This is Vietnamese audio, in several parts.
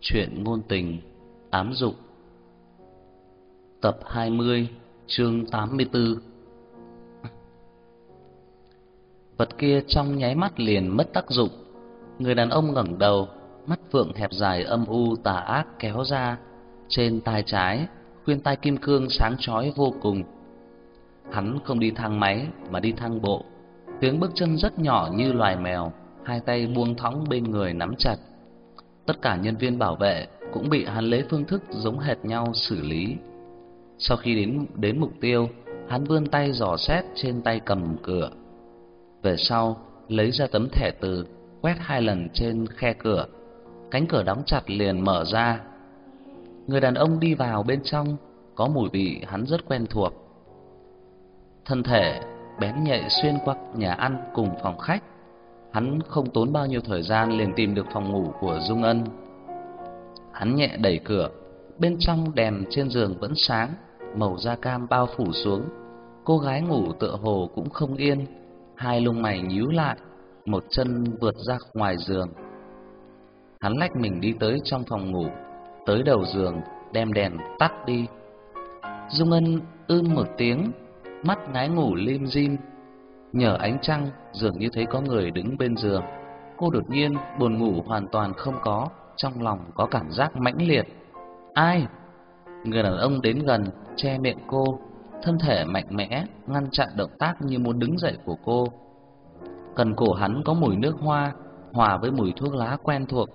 Chuyện ngôn tình ám dụng. Tập 20 chương 84 Vật kia trong nháy mắt liền mất tác dụng. Người đàn ông ngẩng đầu, Mắt phượng hẹp dài âm u tà ác kéo ra. Trên tai trái, Khuyên tai kim cương sáng chói vô cùng. Hắn không đi thang máy, Mà đi thang bộ. Tiếng bước chân rất nhỏ như loài mèo, Hai tay buông thõng bên người nắm chặt. Tất cả nhân viên bảo vệ cũng bị hắn lấy phương thức giống hệt nhau xử lý. Sau khi đến đến mục tiêu, hắn vươn tay dò xét trên tay cầm cửa. Về sau, lấy ra tấm thẻ từ, quét hai lần trên khe cửa. Cánh cửa đóng chặt liền mở ra. Người đàn ông đi vào bên trong, có mùi vị hắn rất quen thuộc. Thân thể bén nhạy xuyên qua nhà ăn cùng phòng khách, Hắn không tốn bao nhiêu thời gian liền tìm được phòng ngủ của Dung Ân. Hắn nhẹ đẩy cửa, bên trong đèn trên giường vẫn sáng, màu da cam bao phủ xuống. Cô gái ngủ tựa hồ cũng không yên, hai lông mày nhíu lại, một chân vượt ra ngoài giường. Hắn lách mình đi tới trong phòng ngủ, tới đầu giường, đem đèn tắt đi. Dung Ân ưm một tiếng, mắt ngái ngủ lim dim, Nhờ ánh trăng, dường như thấy có người đứng bên giường. Cô đột nhiên buồn ngủ hoàn toàn không có, trong lòng có cảm giác mãnh liệt. Ai? Người đàn ông đến gần, che miệng cô, thân thể mạnh mẽ ngăn chặn động tác như muốn đứng dậy của cô. Cần cổ hắn có mùi nước hoa hòa với mùi thuốc lá quen thuộc.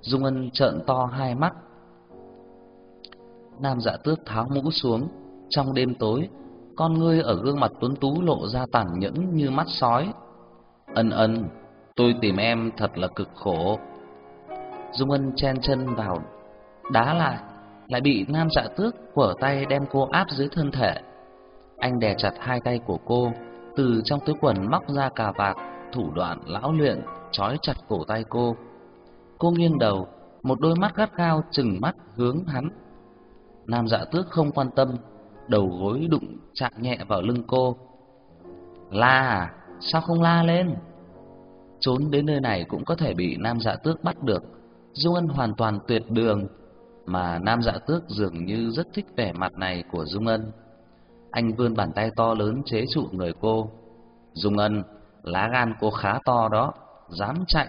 Dung Ân trợn to hai mắt. Nam Dạ Tước tháo mũ xuống, trong đêm tối con ngươi ở gương mặt tuấn tú lộ ra tàn nhẫn như mắt sói. Ân ân, tôi tìm em thật là cực khổ. Dung Ân chen chân vào, đá lại, lại bị nam dạ tước quở tay đem cô áp dưới thân thể. Anh đè chặt hai tay của cô, từ trong túi quần móc ra cà vạt, thủ đoạn lão luyện, trói chặt cổ tay cô. Cô nghiêng đầu, một đôi mắt gắt gao chừng mắt hướng hắn. Nam dạ tước không quan tâm, đầu gối đụng chạm nhẹ vào lưng cô. La à, sao không la lên? Trốn đến nơi này cũng có thể bị Nam Dạ Tước bắt được. Dung Ân hoàn toàn tuyệt đường, mà Nam Dạ Tước dường như rất thích vẻ mặt này của Dung Ân. Anh vươn bàn tay to lớn chế trụ người cô. Dung Ân, lá gan cô khá to đó, dám chạy.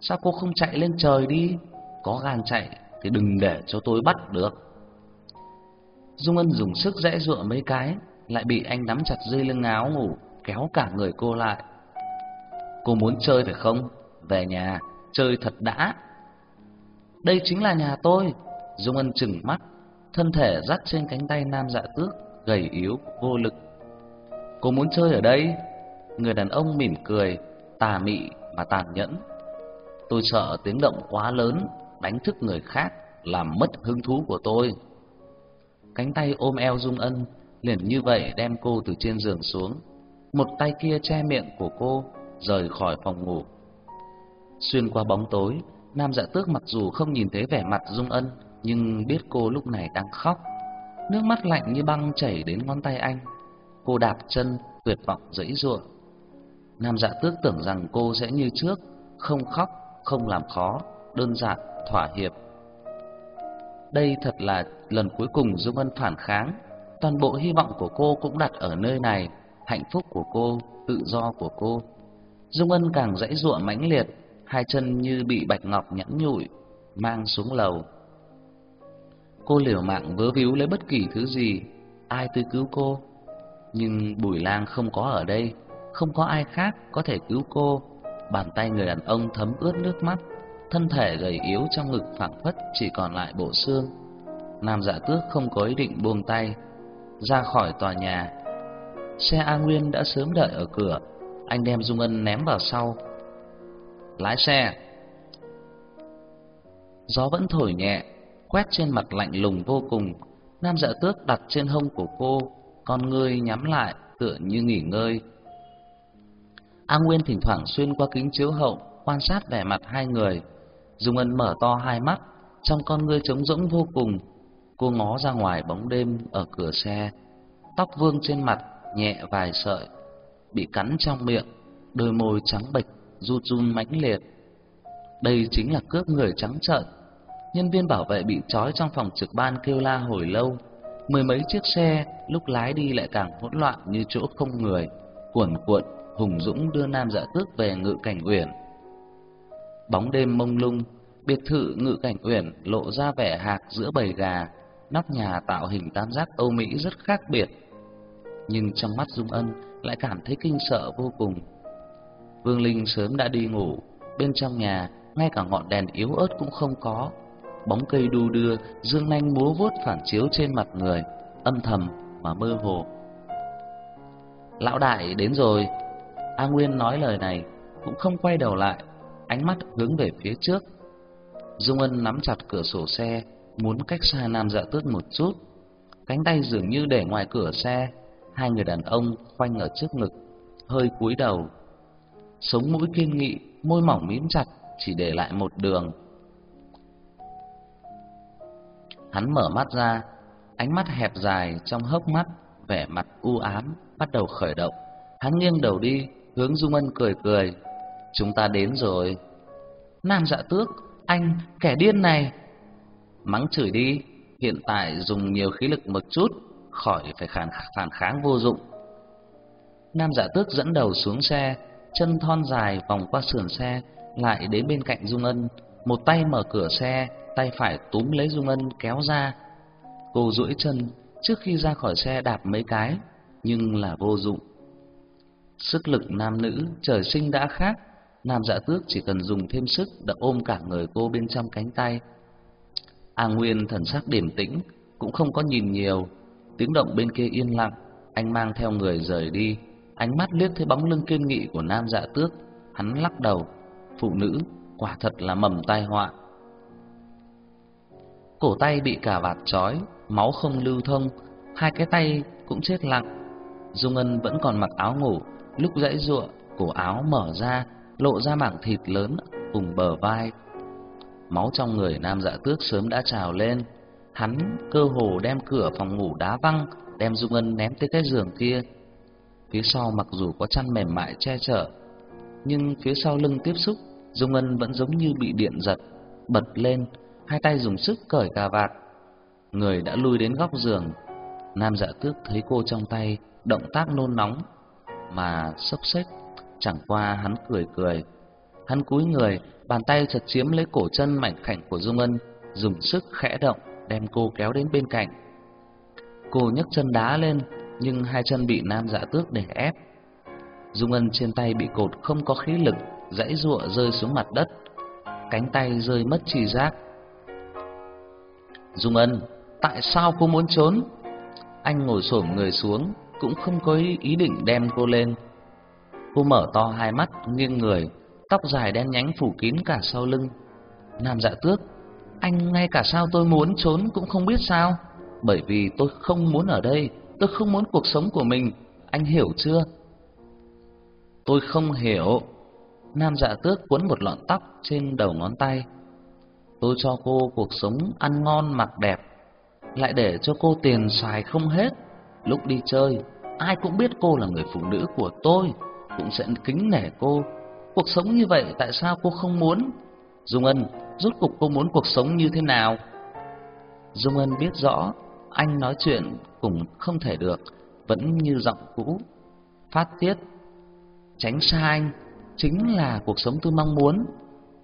Sao cô không chạy lên trời đi? Có gan chạy thì đừng để cho tôi bắt được. Dung Ân dùng sức dễ dụa mấy cái, lại bị anh nắm chặt dây lưng áo ngủ, kéo cả người cô lại. Cô muốn chơi phải không? Về nhà, chơi thật đã. Đây chính là nhà tôi. Dung Ân chừng mắt, thân thể dắt trên cánh tay nam dạ tước, gầy yếu, vô lực. Cô muốn chơi ở đây? Người đàn ông mỉm cười, tà mị mà tàn nhẫn. Tôi sợ tiếng động quá lớn, đánh thức người khác, làm mất hứng thú của tôi cánh tay ôm eo Dung Ân, liền như vậy đem cô từ trên giường xuống. Một tay kia che miệng của cô, rời khỏi phòng ngủ. Xuyên qua bóng tối, Nam Dạ Tước mặc dù không nhìn thấy vẻ mặt Dung Ân, nhưng biết cô lúc này đang khóc. Nước mắt lạnh như băng chảy đến ngón tay anh. Cô đạp chân, tuyệt vọng dãy giụa. Nam Dạ Tước tưởng rằng cô sẽ như trước, không khóc, không làm khó, đơn giản thỏa hiệp đây thật là lần cuối cùng Dung Ân phản kháng. Toàn bộ hy vọng của cô cũng đặt ở nơi này, hạnh phúc của cô, tự do của cô. Dung Ân càng dãy giụa mãnh liệt, hai chân như bị bạch ngọc nhẵn nhụi, mang xuống lầu. Cô liều mạng vớ víu lấy bất kỳ thứ gì, ai tới cứu cô. Nhưng Bùi Lang không có ở đây, không có ai khác có thể cứu cô. Bàn tay người đàn ông thấm ướt nước mắt, thân thể gầy yếu trong ngực phảng phất chỉ còn lại bộ xương. Nam Dạ Tước không có ý định buông tay, ra khỏi tòa nhà. Xe A Nguyên đã sớm đợi ở cửa, anh đem Dung Ân ném vào sau. Lái xe. Gió vẫn thổi nhẹ, quét trên mặt lạnh lùng vô cùng. Nam Dạ Tước đặt trên hông của cô, con ngươi nhắm lại, tựa như nghỉ ngơi. A Nguyên thỉnh thoảng xuyên qua kính chiếu hậu, quan sát vẻ mặt hai người. Dung Ân mở to hai mắt, trong con ngươi trống rỗng vô cùng. Cô ngó ra ngoài bóng đêm ở cửa xe, tóc vương trên mặt nhẹ vài sợi, bị cắn trong miệng, đôi môi trắng bệch run run mãnh liệt. Đây chính là cướp người trắng trợn. Nhân viên bảo vệ bị trói trong phòng trực ban kêu la hồi lâu. Mười mấy chiếc xe lúc lái đi lại càng hỗn loạn như chỗ không người, cuồn cuộn hùng dũng đưa Nam Dạ Tước về Ngự Cảnh Uyển. Bóng đêm mông lung, biệt thự Ngự Cảnh Uyển lộ ra vẻ hạc giữa bầy gà, nóc nhà tạo hình tam giác Âu Mỹ rất khác biệt. Nhưng trong mắt Dung Ân lại cảm thấy kinh sợ vô cùng. Vương Linh sớm đã đi ngủ, bên trong nhà ngay cả ngọn đèn yếu ớt cũng không có. Bóng cây đu đưa, dương nanh múa vuốt phản chiếu trên mặt người, âm thầm mà mơ hồ. Lão đại đến rồi. A Nguyên nói lời này cũng không quay đầu lại, ánh mắt hướng về phía trước. Dung Ân nắm chặt cửa sổ xe, muốn cách xa Nam Dạ Tước một chút. Cánh tay dường như để ngoài cửa xe, hai người đàn ông khoanh ở trước ngực, hơi cúi đầu. Sống mũi kiên nghị, môi mỏng mím chặt, chỉ để lại một đường. Hắn mở mắt ra, ánh mắt hẹp dài trong hốc mắt, vẻ mặt u ám bắt đầu khởi động. Hắn nghiêng đầu đi, hướng Dung Ân cười cười. Chúng ta đến rồi. Nam dạ tước, anh, kẻ điên này. Mắng chửi đi, hiện tại dùng nhiều khí lực một chút, khỏi phải phản, phản kháng vô dụng. Nam dạ tước dẫn đầu xuống xe, chân thon dài vòng qua sườn xe, lại đến bên cạnh Dung Ân, một tay mở cửa xe, tay phải túm lấy Dung Ân kéo ra. Cô duỗi chân, trước khi ra khỏi xe đạp mấy cái, nhưng là vô dụng. Sức lực nam nữ trời sinh đã khác, nam dạ tước chỉ cần dùng thêm sức đã ôm cả người cô bên trong cánh tay. A Nguyên thần sắc điềm tĩnh, cũng không có nhìn nhiều, tiếng động bên kia yên lặng, anh mang theo người rời đi, ánh mắt liếc thấy bóng lưng kiên nghị của nam dạ tước, hắn lắc đầu, phụ nữ quả thật là mầm tai họa. Cổ tay bị cả vạt trói, máu không lưu thông, hai cái tay cũng chết lặng. Dung Ân vẫn còn mặc áo ngủ, lúc dãy giụa, cổ áo mở ra, lộ ra mảng thịt lớn cùng bờ vai. Máu trong người nam dạ tước sớm đã trào lên, hắn cơ hồ đem cửa phòng ngủ đá văng, đem Dung Ân ném tới cái giường kia. Phía sau mặc dù có chăn mềm mại che chở, nhưng phía sau lưng tiếp xúc, Dung Ân vẫn giống như bị điện giật, bật lên, hai tay dùng sức cởi cà vạt. Người đã lui đến góc giường, Nam Dạ Tước thấy cô trong tay động tác nôn nóng mà sốc xếp chẳng qua hắn cười cười. Hắn cúi người, bàn tay chật chiếm lấy cổ chân mảnh khảnh của Dung Ân, dùng sức khẽ động đem cô kéo đến bên cạnh. Cô nhấc chân đá lên, nhưng hai chân bị Nam Dạ Tước để ép. Dung Ân trên tay bị cột không có khí lực, dãy ruộng rơi xuống mặt đất, cánh tay rơi mất tri giác. Dung Ân, tại sao cô muốn trốn? Anh ngồi xổm người xuống, cũng không có ý định đem cô lên. Cô mở to hai mắt, nghiêng người, tóc dài đen nhánh phủ kín cả sau lưng. Nam Dạ Tước, anh ngay cả sao tôi muốn trốn cũng không biết sao, bởi vì tôi không muốn ở đây, tôi không muốn cuộc sống của mình, anh hiểu chưa? Tôi không hiểu. Nam Dạ Tước cuốn một lọn tóc trên đầu ngón tay. Tôi cho cô cuộc sống ăn ngon mặc đẹp, lại để cho cô tiền xài không hết. Lúc đi chơi, ai cũng biết cô là người phụ nữ của tôi, cũng sẽ kính nể cô. Cuộc sống như vậy tại sao cô không muốn? Dung Ân, rốt cục cô muốn cuộc sống như thế nào? Dung Ân biết rõ, anh nói chuyện cũng không thể được, vẫn như giọng cũ, phát tiết. Tránh xa anh, chính là cuộc sống tôi mong muốn.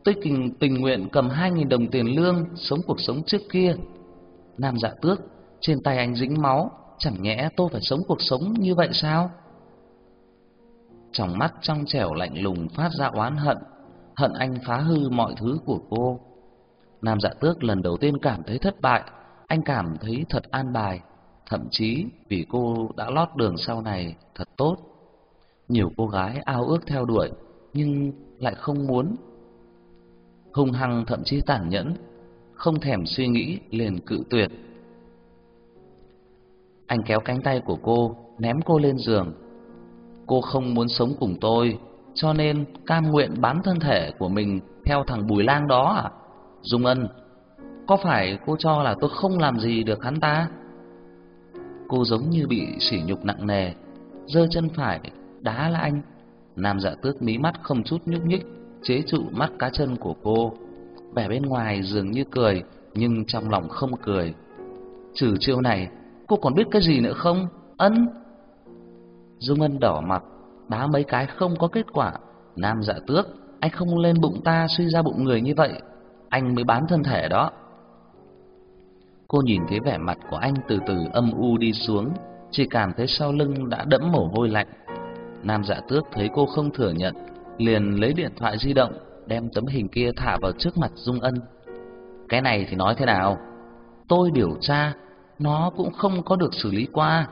Tôi tình, tình nguyện cầm hai nghìn đồng tiền lương sống cuộc sống trước kia. Nam dạ tước, trên tay anh dính máu, chẳng nhẽ tôi phải sống cuộc sống như vậy sao? Trong mắt trong trẻo lạnh lùng phát ra oán hận, hận anh phá hư mọi thứ của cô. Nam dạ tước lần đầu tiên cảm thấy thất bại, anh cảm thấy thật an bài, thậm chí vì cô đã lót đường sau này thật tốt. Nhiều cô gái ao ước theo đuổi, nhưng lại không muốn. Hung hăng thậm chí tàn nhẫn, không thèm suy nghĩ liền cự tuyệt. Anh kéo cánh tay của cô, ném cô lên giường. Cô không muốn sống cùng tôi, cho nên cam nguyện bán thân thể của mình theo thằng Bùi Lang đó à? Dung Ân, có phải cô cho là tôi không làm gì được hắn ta? Cô giống như bị sỉ nhục nặng nề, giơ chân phải đá là anh. Nam Dạ Tước mí mắt không chút nhúc nhích, chế trụ mắt cá chân của cô. Vẻ bên ngoài dường như cười, nhưng trong lòng không cười. Trừ chiêu này, cô còn biết cái gì nữa không? Ân. Dung Ân đỏ mặt, đá mấy cái không có kết quả. Nam dạ tước, anh không lên bụng ta suy ra bụng người như vậy, anh mới bán thân thể đó. Cô nhìn thấy vẻ mặt của anh từ từ âm u đi xuống, chỉ cảm thấy sau lưng đã đẫm mồ hôi lạnh. Nam Dạ Tước thấy cô không thừa nhận, liền lấy điện thoại di động, đem tấm hình kia thả vào trước mặt Dung Ân. Cái này thì nói thế nào? Tôi điều tra, nó cũng không có được xử lý qua.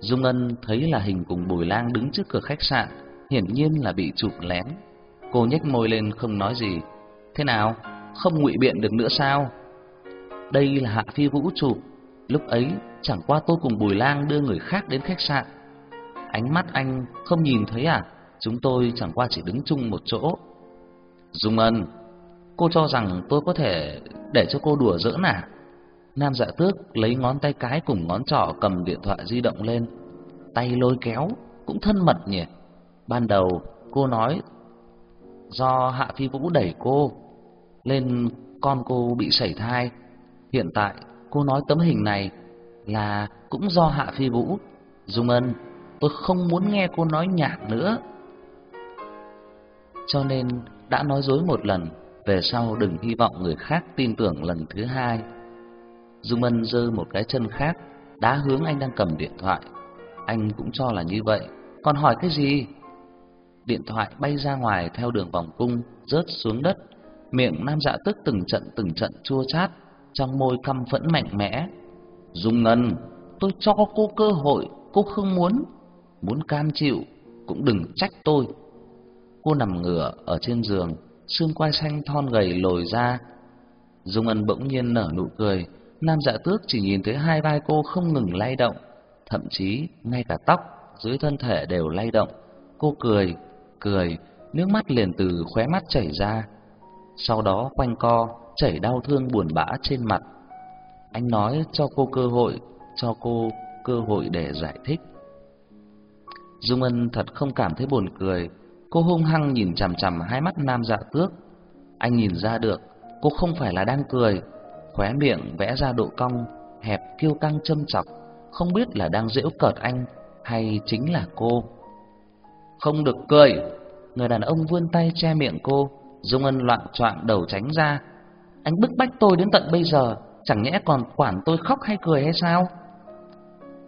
Dung Ân thấy là hình cùng Bùi Lang đứng trước cửa khách sạn, hiển nhiên là bị chụp lén. Cô nhếch môi lên không nói gì. Thế nào? Không ngụy biện được nữa sao? Đây là Hạ Phi Vũ chụp, lúc ấy chẳng qua tôi cùng Bùi Lang đưa người khác đến khách sạn. Ánh mắt anh không nhìn thấy à? Chúng tôi chẳng qua chỉ đứng chung một chỗ. Dung Ân, cô cho rằng tôi có thể để cho cô đùa giỡn à? Nam Dạ Tước lấy ngón tay cái cùng ngón trỏ cầm điện thoại di động lên, tay lôi kéo, cũng thân mật nhỉ. Ban đầu cô nói do Hạ Phi Vũ đẩy cô lên con cô bị sảy thai. Hiện tại cô nói tấm hình này là cũng do Hạ Phi Vũ. Dung Ân, tôi không muốn nghe cô nói nhạc nữa. Cho nên đã nói dối một lần, về sau đừng hy vọng người khác tin tưởng lần thứ hai. Dung Mân giơ một cái chân khác, đá hướng anh đang cầm điện thoại. Anh cũng cho là như vậy, còn hỏi cái gì? Điện thoại bay ra ngoài theo đường vòng cung, rớt xuống đất. Miệng Nam Dạ Tức từng trận từng trận chua chát, trong môi căm phẫn mạnh mẽ. Dung Ngân, tôi cho cô cơ hội, cô không muốn, muốn cam chịu cũng đừng trách tôi. Cô nằm ngửa ở trên giường, xương quai xanh thon gầy lồi ra. Dung Ngân bỗng nhiên nở nụ cười, Nam Dạ Tước chỉ nhìn thấy hai vai cô không ngừng lay động, thậm chí ngay cả tóc dưới thân thể đều lay động. Cô cười, cười, nước mắt liền từ khóe mắt chảy ra. Sau đó quanh co, chảy đau thương buồn bã trên mặt. Anh nói cho cô cơ hội, cho cô cơ hội để giải thích. Dung Ân thật không cảm thấy buồn cười, cô hung hăng nhìn chằm chằm hai mắt Nam Dạ Tước. Anh nhìn ra được, cô không phải là đang cười, khóe miệng vẽ ra độ cong hẹp kiêu căng châm chọc, không biết là đang giễu cợt anh hay chính là cô. Không được cười. Người đàn ông vươn tay che miệng cô, Dung Ân loạn choạng đầu tránh ra. Anh bức bách tôi đến tận bây giờ, chẳng nhẽ còn quản tôi khóc hay cười hay sao?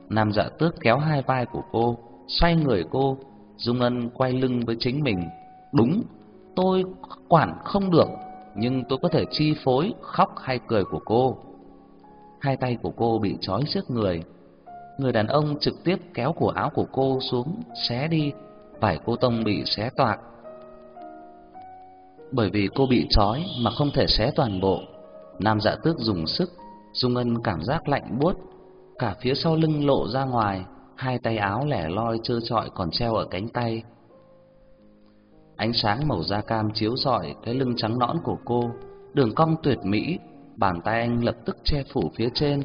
Nam Dạ Tước kéo hai vai của cô, xoay người cô, Dung Ân quay lưng với chính mình. Đúng, tôi quản không được, nhưng tôi có thể chi phối khóc hay cười của cô. Hai tay của cô bị trói trước người. Người đàn ông trực tiếp kéo cổ áo của cô xuống, xé đi, vải cô tông bị xé toạc. Bởi vì cô bị trói mà không thể xé toàn bộ, Nam Dạ Tước dùng sức, Dung Ân cảm giác lạnh buốt, cả phía sau lưng lộ ra ngoài, hai tay áo lẻ loi trơ trọi còn treo ở cánh tay. Ánh sáng màu da cam chiếu rọi cái lưng trắng nõn của cô, đường cong tuyệt mỹ, bàn tay anh lập tức che phủ phía trên,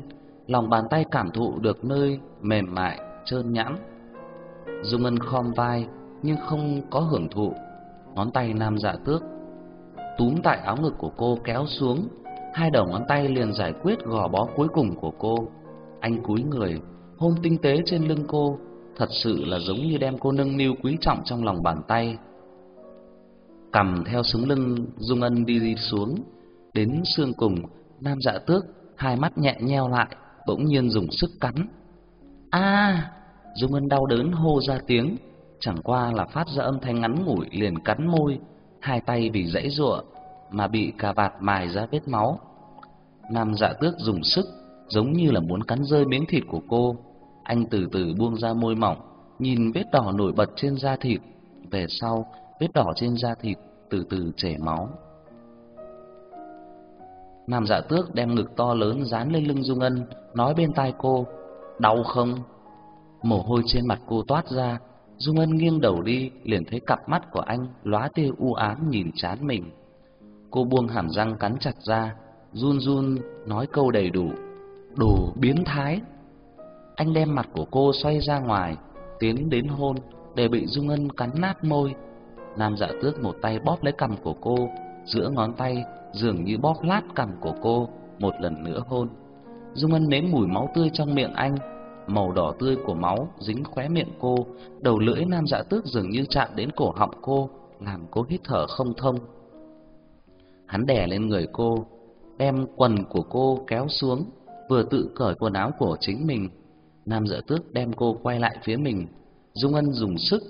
lòng bàn tay cảm thụ được nơi mềm mại, trơn nhẵn. Dung Ngân khom vai, nhưng không có hưởng thụ. Ngón tay nam dạ tước túm tại áo ngực của cô kéo xuống, hai đầu ngón tay liền giải quyết gò bó cuối cùng của cô. Anh cúi người, hôn tinh tế trên lưng cô, thật sự là giống như đem cô nâng niu quý trọng trong lòng bàn tay. Cầm theo súng lưng Dung Ân đi, đi xuống, đến xương cùng, nam dạ tước hai mắt nhẹ nheo lại, bỗng nhiên dùng sức cắn. A! Dung Ân đau đớn hô ra tiếng, chẳng qua là phát ra âm thanh ngắn ngủi liền cắn môi, hai tay vì dãy giụa mà bị cà vạt mài ra vết máu. Nam Dạ Tước dùng sức, giống như là muốn cắn rơi miếng thịt của cô. Anh từ từ buông ra môi mỏng, nhìn vết đỏ nổi bật trên da thịt, về sau, vết đỏ trên da thịt từ từ chảy máu. Nam Dạ Tước đem ngực to lớn dán lên lưng Dung Ân, nói bên tai cô: "Đau không?" Mồ hôi trên mặt cô toát ra, Dung Ân nghiêng đầu đi, liền thấy cặp mắt của anh lóa tia u ám nhìn chán mình. Cô buông hàm răng cắn chặt ra, run run nói câu đầy đủ, "Đồ biến thái." Anh đem mặt của cô xoay ra ngoài, tiến đến hôn để bị Dung Ân cắn nát môi. Nam Dạ Tước một tay bóp lấy cằm của cô, giữa ngón tay dường như bóp lát cằm của cô, một lần nữa hôn. Dung Ân nếm mùi máu tươi trong miệng anh, màu đỏ tươi của máu dính khóe miệng cô, đầu lưỡi Nam Dạ Tước dường như chạm đến cổ họng cô, làm cô hít thở không thông. Hắn đè lên người cô, đem quần của cô kéo xuống, vừa tự cởi quần áo của chính mình. Nam Dạ Tước đem cô quay lại phía mình, Dung Ân dùng sức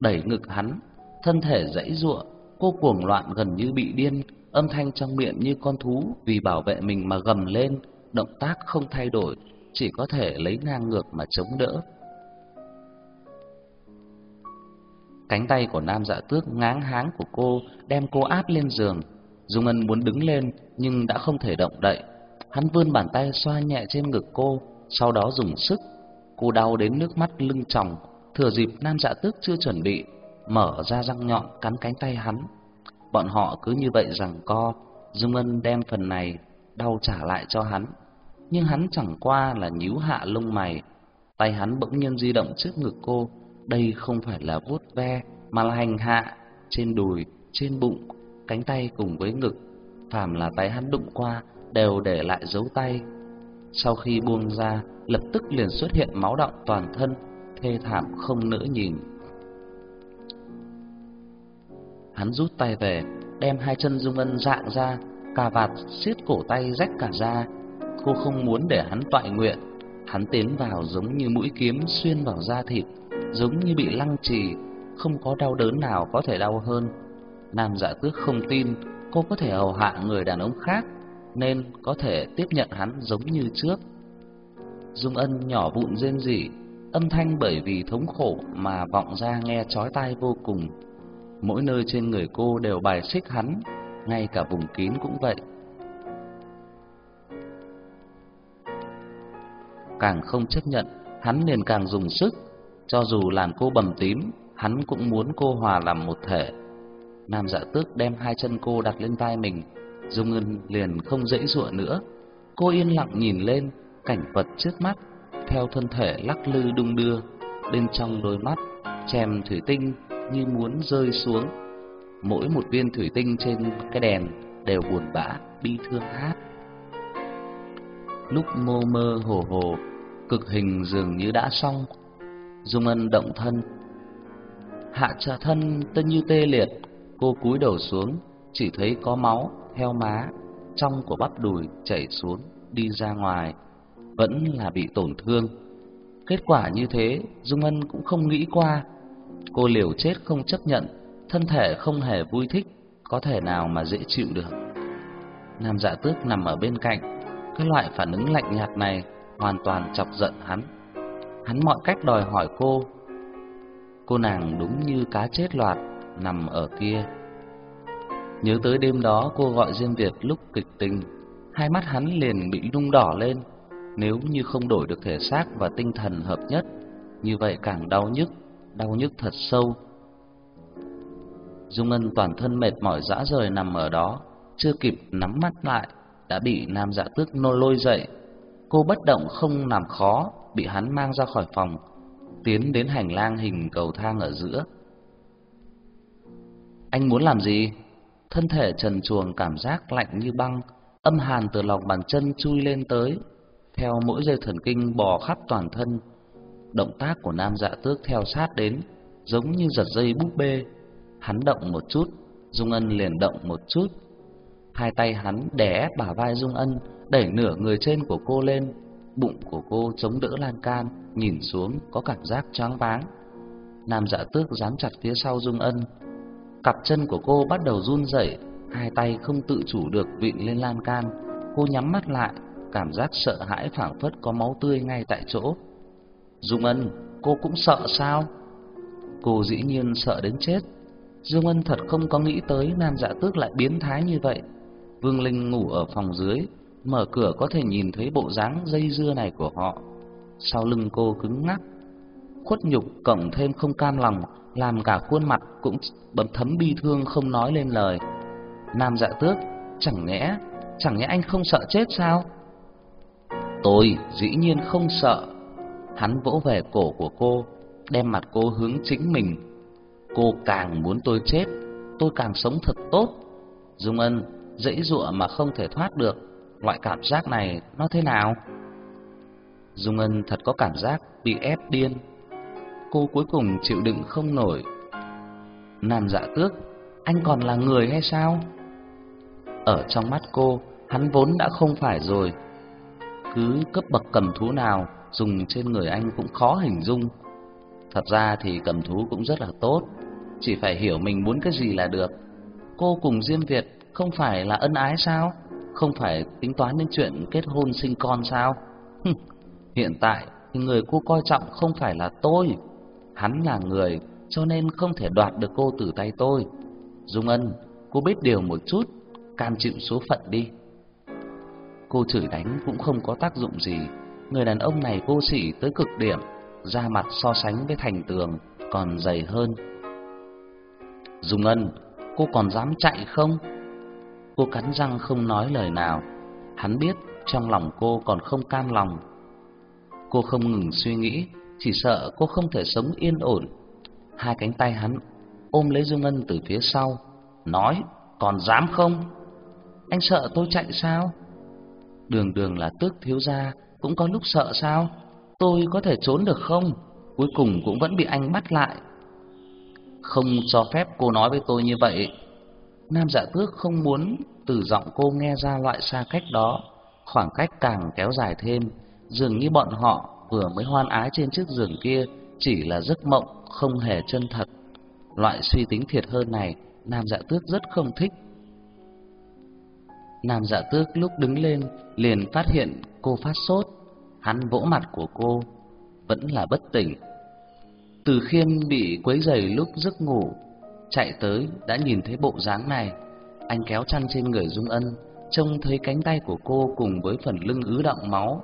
đẩy ngực hắn, thân thể dãy giụa, cô cuồng loạn gần như bị điên, âm thanh trong miệng như con thú vì bảo vệ mình mà gầm lên, động tác không thay đổi, chỉ có thể lấy ngang ngược mà chống đỡ. Cánh tay của nam dạ tước ngáng háng của cô đem cô áp lên giường. Dung Ân muốn đứng lên nhưng đã không thể động đậy. Hắn vươn bàn tay xoa nhẹ trên ngực cô, sau đó dùng sức. Cô đau đến nước mắt lưng tròng, thừa dịp nam dạ tước chưa chuẩn bị, mở ra răng nhọn cắn cánh tay hắn. Bọn họ cứ như vậy rằng co, Dung Ân đem phần này đau trả lại cho hắn. Nhưng hắn chẳng qua là nhíu hạ lông mày, tay hắn bỗng nhiên di động trước ngực cô, đây không phải là vuốt ve mà là hành hạ trên đùi, trên bụng, cánh tay cùng với ngực, phàm là tay hắn đụng qua đều để lại dấu tay. Sau khi buông ra, lập tức liền xuất hiện máu đọng toàn thân, thê thảm không nỡ nhìn. Hắn rút tay về, đem hai chân Dung Ân dạng ra, cà vạt siết cổ tay rách cả ra. Cô không muốn để hắn toại nguyện, hắn tiến vào giống như mũi kiếm xuyên vào da thịt, giống như bị lăng trì, không có đau đớn nào có thể đau hơn. Nam Dạ Tước không tin cô có thể hầu hạ người đàn ông khác, nên có thể tiếp nhận hắn giống như trước. Dung Ân nhỏ vụn rên rỉ, âm thanh bởi vì thống khổ mà vọng ra nghe chói tai vô cùng. Mỗi nơi trên người cô đều bài xích hắn, ngay cả vùng kín cũng vậy. Càng không chấp nhận, hắn liền càng dùng sức, cho dù làm cô bầm tím, hắn cũng muốn cô hòa làm một thể. Nam Dạ Tước đem hai chân cô đặt lên vai mình, Dung Ngân liền không dễ dụa nữa. Cô yên lặng nhìn lên cảnh vật trước mắt, theo thân thể lắc lư đung đưa, bên trong đôi mắt chèm thủy tinh như muốn rơi xuống. Mỗi một viên thủy tinh trên cái đèn đều buồn bã, bi thương hát. Lúc mơ mơ hồ hồ, cực hình dường như đã xong. Dung Ân động thân, hạ trợ thân tân như tê liệt, cô cúi đầu xuống, chỉ thấy có máu theo má trong của bắp đùi chảy xuống đi ra ngoài, vẫn là bị tổn thương. Kết quả như thế, Dung Ân cũng không nghĩ qua, Cô liều chết không chấp nhận, thân thể không hề vui thích, có thể nào mà dễ chịu được. Nam Dạ Tước nằm ở bên cạnh, cái loại phản ứng lạnh nhạt này hoàn toàn chọc giận hắn. Hắn mọi cách đòi hỏi cô. Cô nàng đúng như cá chết loạt nằm ở kia. Nhớ tới đêm đó cô gọi Diêm Việt lúc kịch tình, hai mắt hắn liền bị lung đỏ lên. Nếu như không đổi được thể xác và tinh thần hợp nhất, như vậy càng đau nhức đau nhức thật sâu. Dung Ngân toàn thân mệt mỏi dã rời nằm ở đó, chưa kịp nắm mắt lại đã bị Nam Dạ Tước nô lôi dậy. Cô bất động không làm khó, bị hắn mang ra khỏi phòng, tiến đến hành lang hình cầu thang ở giữa. Anh muốn làm gì? Thân thể trần truồng cảm giác lạnh như băng, âm hàn từ lòng bàn chân chui lên tới, theo mỗi dây thần kinh bò khắp toàn thân, Động tác của nam dạ tước theo sát đến, giống như giật dây búp bê. Hắn động một chút, Dung Ân liền động một chút. Hai tay hắn đè bả vai Dung Ân, đẩy nửa người trên của cô lên. Bụng của cô chống đỡ lan can, nhìn xuống có cảm giác choáng váng. Nam dạ tước dán chặt phía sau Dung Ân. Cặp chân của cô bắt đầu run rẩy, hai tay không tự chủ được vịn lên lan can. Cô nhắm mắt lại, cảm giác sợ hãi phảng phất có máu tươi ngay tại chỗ. Dung Ân, cô cũng sợ sao? Cô dĩ nhiên sợ đến chết. Dung Ân thật không có nghĩ tới Nam Dạ Tước lại biến thái như vậy. Vương Linh ngủ ở phòng dưới, mở cửa có thể nhìn thấy bộ dáng dây dưa này của họ. Sau lưng cô cứng ngắc, khuất nhục cộng thêm không cam lòng, làm cả khuôn mặt cũng bầm thấm bi thương không nói lên lời. Nam Dạ Tước, chẳng nhẽ, chẳng nhẽ anh không sợ chết sao? Tôi dĩ nhiên không sợ. Hắn vỗ về cổ của cô, đem mặt cô hướng chính mình. Cô càng muốn tôi chết, tôi càng sống thật tốt. Dung Ân dãy dụa mà không thể thoát được, loại cảm giác này nó thế nào? Dung Ân thật có cảm giác bị ép điên. Cô cuối cùng chịu đựng không nổi. Nam Dạ Tước, anh còn là người hay sao? Ở trong mắt cô, hắn vốn đã không phải rồi. Cứ cấp bậc cầm thú nào dùng trên người anh cũng khó hình dung. Thật ra thì cầm thú cũng rất là tốt, chỉ phải hiểu mình muốn cái gì là được. Cô cùng Diêm Việt không phải là ân ái sao? Không phải tính toán đến chuyện kết hôn sinh con sao? Hiện tại thì người cô coi trọng không phải là tôi, hắn là người, cho nên không thể đoạt được cô từ tay tôi. Dung Ân, cô biết điều một chút, cam chịu số phận đi. Cô chửi đánh cũng không có tác dụng gì, người đàn ông này vô sỉ tới cực điểm, da mặt so sánh với thành tường còn dày hơn. Dung Ân, cô còn dám chạy không? Cô cắn răng không nói lời nào. Hắn biết trong lòng cô còn không cam lòng. Cô không ngừng suy nghĩ, chỉ sợ cô không thể sống yên ổn. Hai cánh tay hắn ôm lấy Dung Ân từ phía sau, nói: "Còn dám không? Anh sợ tôi chạy sao? Đường đường là tước thiếu gia, cũng có lúc sợ sao? Tôi có thể trốn được không? Cuối cùng cũng vẫn bị anh bắt lại." Không cho phép cô nói với tôi như vậy. Nam Dạ Tước không muốn từ giọng cô nghe ra loại xa cách đó, khoảng cách càng kéo dài thêm, dường như bọn họ vừa mới hoan ái trên chiếc giường kia chỉ là giấc mộng, không hề chân thật. Loại suy tính thiệt hơn này, Nam Dạ Tước rất không thích. Nam Dạ Tước lúc đứng lên liền phát hiện cô phát sốt, hắn vỗ mặt của cô, vẫn là bất tỉnh. Từ Khiêm bị quấy rầy lúc giấc ngủ, chạy tới đã nhìn thấy bộ dáng này, anh kéo chăn trên người Dung Ân, trông thấy cánh tay của cô cùng với phần lưng ứ đọng máu.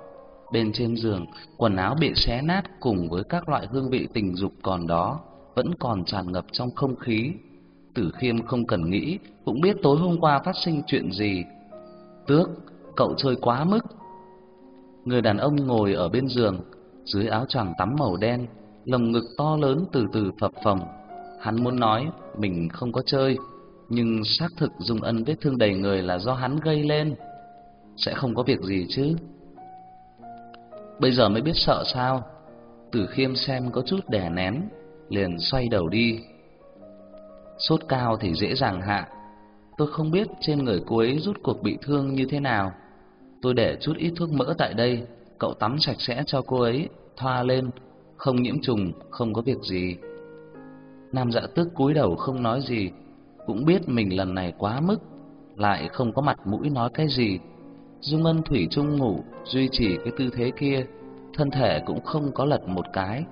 Bên trên giường, quần áo bị xé nát cùng với các loại hương vị tình dục còn đó, vẫn còn tràn ngập trong không khí. Tử Khiêm không cần nghĩ, cũng biết tối hôm qua phát sinh chuyện gì. Tước, cậu chơi quá mức. Người đàn ông ngồi ở bên giường, dưới áo choàng tắm màu đen, lồng ngực to lớn từ từ phập phồng. Hắn muốn nói mình không có chơi, nhưng xác thực Dung Ân vết thương đầy người là do hắn gây lên. Sẽ không có việc gì chứ? Bây giờ mới biết sợ sao? Tử Khiêm xem có chút đè nén, liền xoay đầu đi. Sốt cao thì dễ dàng hạ. Tôi không biết trên người cô ấy rút cuộc bị thương như thế nào. Tôi để chút ít thuốc mỡ tại đây, cậu tắm sạch sẽ cho cô ấy, thoa lên, không nhiễm trùng, không có việc gì. Nam Dạ Tước cúi đầu không nói gì, cũng biết mình lần này quá mức, lại không có mặt mũi nói cái gì. Dung Ân thủy chung ngủ, duy trì cái tư thế kia, thân thể cũng không có lật một cái,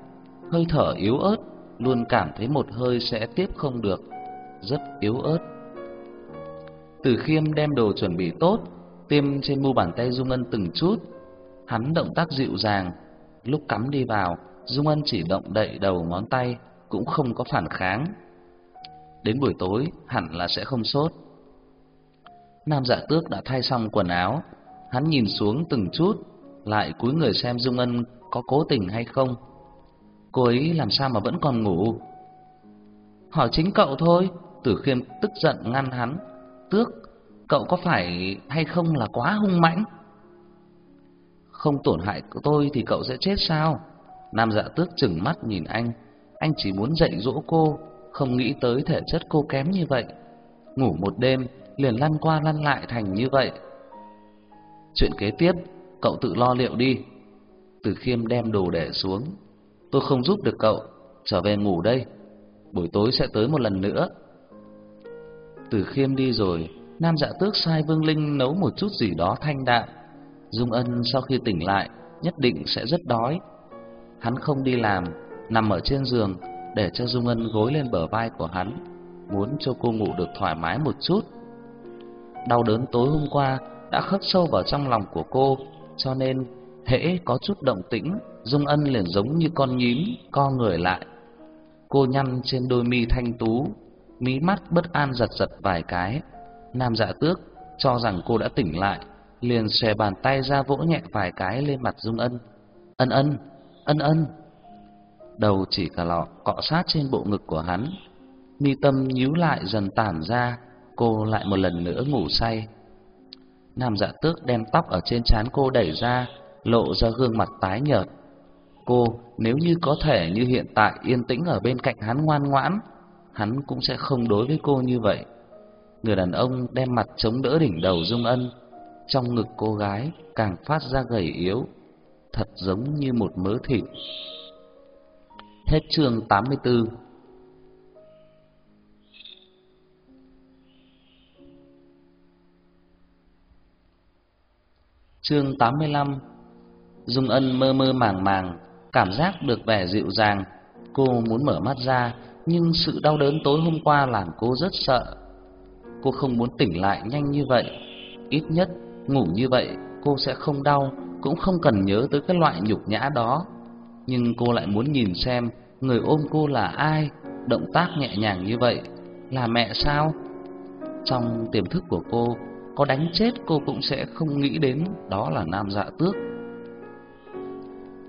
hơi thở yếu ớt, luôn cảm thấy một hơi sẽ tiếp không được, rất yếu ớt. Từ Khiêm đem đồ chuẩn bị tốt, tiêm trên mu bàn tay Dung Ân từng chút. Hắn động tác dịu dàng, lúc cắm đi vào, Dung Ân chỉ động đậy đầu ngón tay, cũng không có phản kháng. Đến buổi tối hẳn là sẽ không sốt. Nam Dạ Tước đã thay xong quần áo, hắn nhìn xuống từng chút, lại cúi người xem Dung Ân có cố tình hay không. Cô ấy làm sao mà vẫn còn ngủ? Hỏi chính cậu thôi, Tử Khiêm tức giận ngăn hắn. Tước, cậu có phải hay không là quá hung mãnh? Không tổn hại của tôi thì cậu sẽ chết sao? Nam Dạ Tước chừng mắt nhìn anh, anh chỉ muốn dạy dỗ cô, không nghĩ tới thể chất cô kém như vậy. Ngủ một đêm liền lăn qua lăn lại thành như vậy. Chuyện kế tiếp, cậu tự lo liệu đi. Từ Khiêm đem đồ để xuống. Tôi không giúp được cậu, trở về ngủ đây. Buổi tối sẽ tới một lần nữa. Từ Khiêm đi rồi, Nam Dạ Tước sai Vương Linh nấu một chút gì đó thanh đạm. Dung Ân sau khi tỉnh lại, nhất định sẽ rất đói. Hắn không đi làm, nằm ở trên giường để cho Dung Ân gối lên bờ vai của hắn, muốn cho cô ngủ được thoải mái một chút. Đau đớn tối hôm qua đã khắc sâu vào trong lòng của cô, cho nên hễ có chút động tĩnh, Dung Ân liền giống như con nhím co người lại. Cô nhăn trên đôi mi thanh tú, mí mắt bất an giật giật vài cái. Nam Dạ Tước cho rằng cô đã tỉnh lại, liền xòe bàn tay ra vỗ nhẹ vài cái lên mặt Dung Ân. "Ân Ân, Ân Ân." đầu chỉ cả lọ cọ sát trên bộ ngực của hắn, mi tâm nhíu lại dần tản ra, cô lại một lần nữa ngủ say. Nam Dạ Tước đem tóc ở trên trán cô đẩy ra, lộ ra gương mặt tái nhợt. Cô nếu như có thể như hiện tại yên tĩnh ở bên cạnh hắn ngoan ngoãn, hắn cũng sẽ không đối với cô như vậy. Người đàn ông đem mặt chống đỡ đỉnh đầu Dung Ân, trong ngực cô gái càng phát ra gầy yếu, thật giống như một mớ thịt. Hết chương 84 Chương 85 Dung Ân mơ mơ màng màng, cảm giác được vẻ dịu dàng. Cô muốn mở mắt ra, nhưng sự đau đớn tối hôm qua làm cô rất sợ. Cô không muốn tỉnh lại nhanh như vậy. Ít nhất, ngủ như vậy, cô sẽ không đau, cũng không cần nhớ tới cái loại nhục nhã đó. Nhưng cô lại muốn nhìn xem người ôm cô là ai, động tác nhẹ nhàng như vậy, là mẹ sao? Trong tiềm thức của cô, có đánh chết cô cũng sẽ không nghĩ đến đó là nam dạ tước.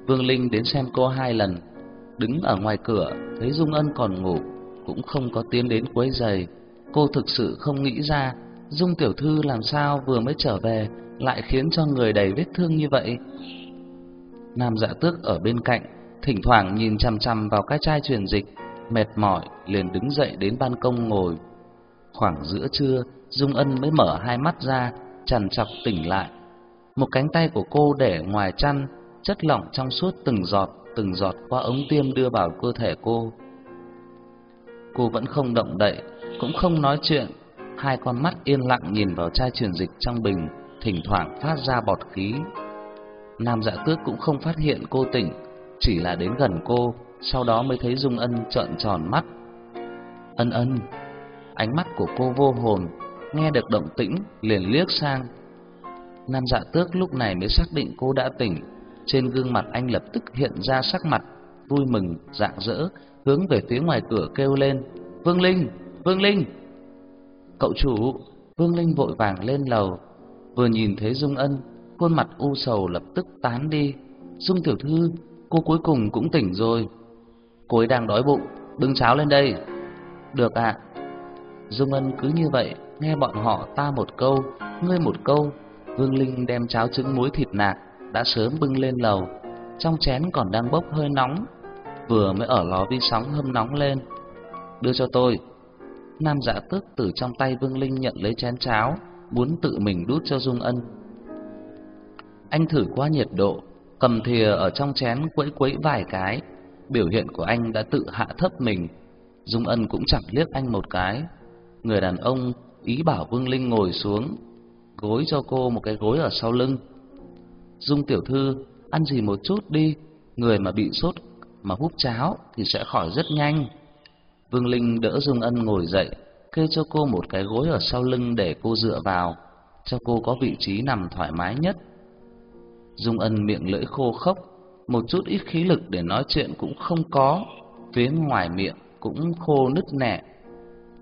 Vương Linh đến xem cô hai lần, đứng ở ngoài cửa thấy Dung Ân còn ngủ, cũng không có tiến đến quấy giày Cô thực sự không nghĩ ra Dung tiểu thư làm sao vừa mới trở về lại khiến cho người đầy vết thương như vậy. Nam Dạ Tước ở bên cạnh, thỉnh thoảng nhìn chằm chằm vào cái chai truyền dịch, mệt mỏi liền đứng dậy đến ban công ngồi. Khoảng giữa trưa, Dung Ân mới mở hai mắt ra, chằn chọc tỉnh lại. Một cánh tay của cô để ngoài chăn, chất lỏng trong suốt từng giọt, từng giọt qua ống tiêm đưa vào cơ thể cô. Cô vẫn không động đậy, cũng không nói chuyện, hai con mắt yên lặng nhìn vào chai truyền dịch trong bình, thỉnh thoảng phát ra bọt khí. Nam Dạ Tước cũng không phát hiện cô tỉnh, chỉ là đến gần cô, sau đó mới thấy Dung Ân trợn tròn mắt. Ân Ân, ánh mắt của cô vô hồn, nghe được động tĩnh liền liếc sang. Nam Dạ Tước lúc này mới xác định cô đã tỉnh, trên gương mặt anh lập tức hiện ra sắc mặt vui mừng, rạng rỡ, hướng về phía ngoài cửa kêu lên: "Vương Linh, Vương Linh!" "Cậu chủ!" Vương Linh vội vàng lên lầu, vừa nhìn thấy Dung Ân, khuôn mặt u sầu lập tức tán đi. "Dung tiểu thư, cô cuối cùng cũng tỉnh rồi." "Cô ấy đang đói bụng, bưng cháo lên đây." "Được ạ." Dung Ân cứ như vậy, nghe bọn họ ta một câu, ngươi một câu, Vương Linh đem cháo trứng muối thịt nạc đã sớm bưng lên lầu, trong chén còn đang bốc hơi nóng, vừa mới ở lò vi sóng hâm nóng lên. "Đưa cho tôi." Nam Dạ Tước từ trong tay Vương Linh nhận lấy chén cháo, muốn tự mình đút cho Dung Ân. Anh thử qua nhiệt độ, cầm thìa ở trong chén quấy quấy vài cái, biểu hiện của anh đã tự hạ thấp mình. Dung Ân cũng chẳng liếc anh một cái. Người đàn ông ý bảo Vương Linh ngồi xuống, gối cho cô một cái gối ở sau lưng. Dung tiểu thư, ăn gì một chút đi, người mà bị sốt mà hút cháo thì sẽ khỏi rất nhanh. Vương Linh đỡ Dung Ân ngồi dậy, kê cho cô một cái gối ở sau lưng để cô dựa vào, cho cô có vị trí nằm thoải mái nhất. Dung Ân miệng lưỡi khô khốc, một chút ít khí lực để nói chuyện cũng không có, phía ngoài miệng cũng khô nứt nẻ.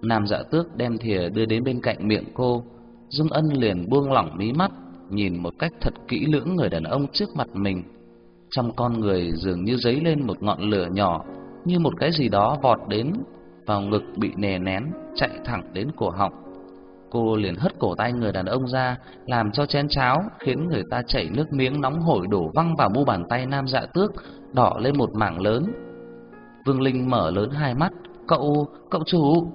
Nam Dạ Tước đem thìa đưa đến bên cạnh miệng cô, Dung Ân liền buông lỏng mí mắt, nhìn một cách thật kỹ lưỡng người đàn ông trước mặt mình. Trong con người dường như dấy lên một ngọn lửa nhỏ, như một cái gì đó vọt đến vào ngực bị nè nén, chạy thẳng đến cổ họng. Cô liền hất cổ tay người đàn ông ra, làm cho chén cháo khiến người ta chảy nước miếng nóng hổi đổ văng vào mu bàn tay Nam Dạ Tước, đỏ lên một mảng lớn. Vương Linh mở lớn hai mắt, "Cậu, cậu chủ!"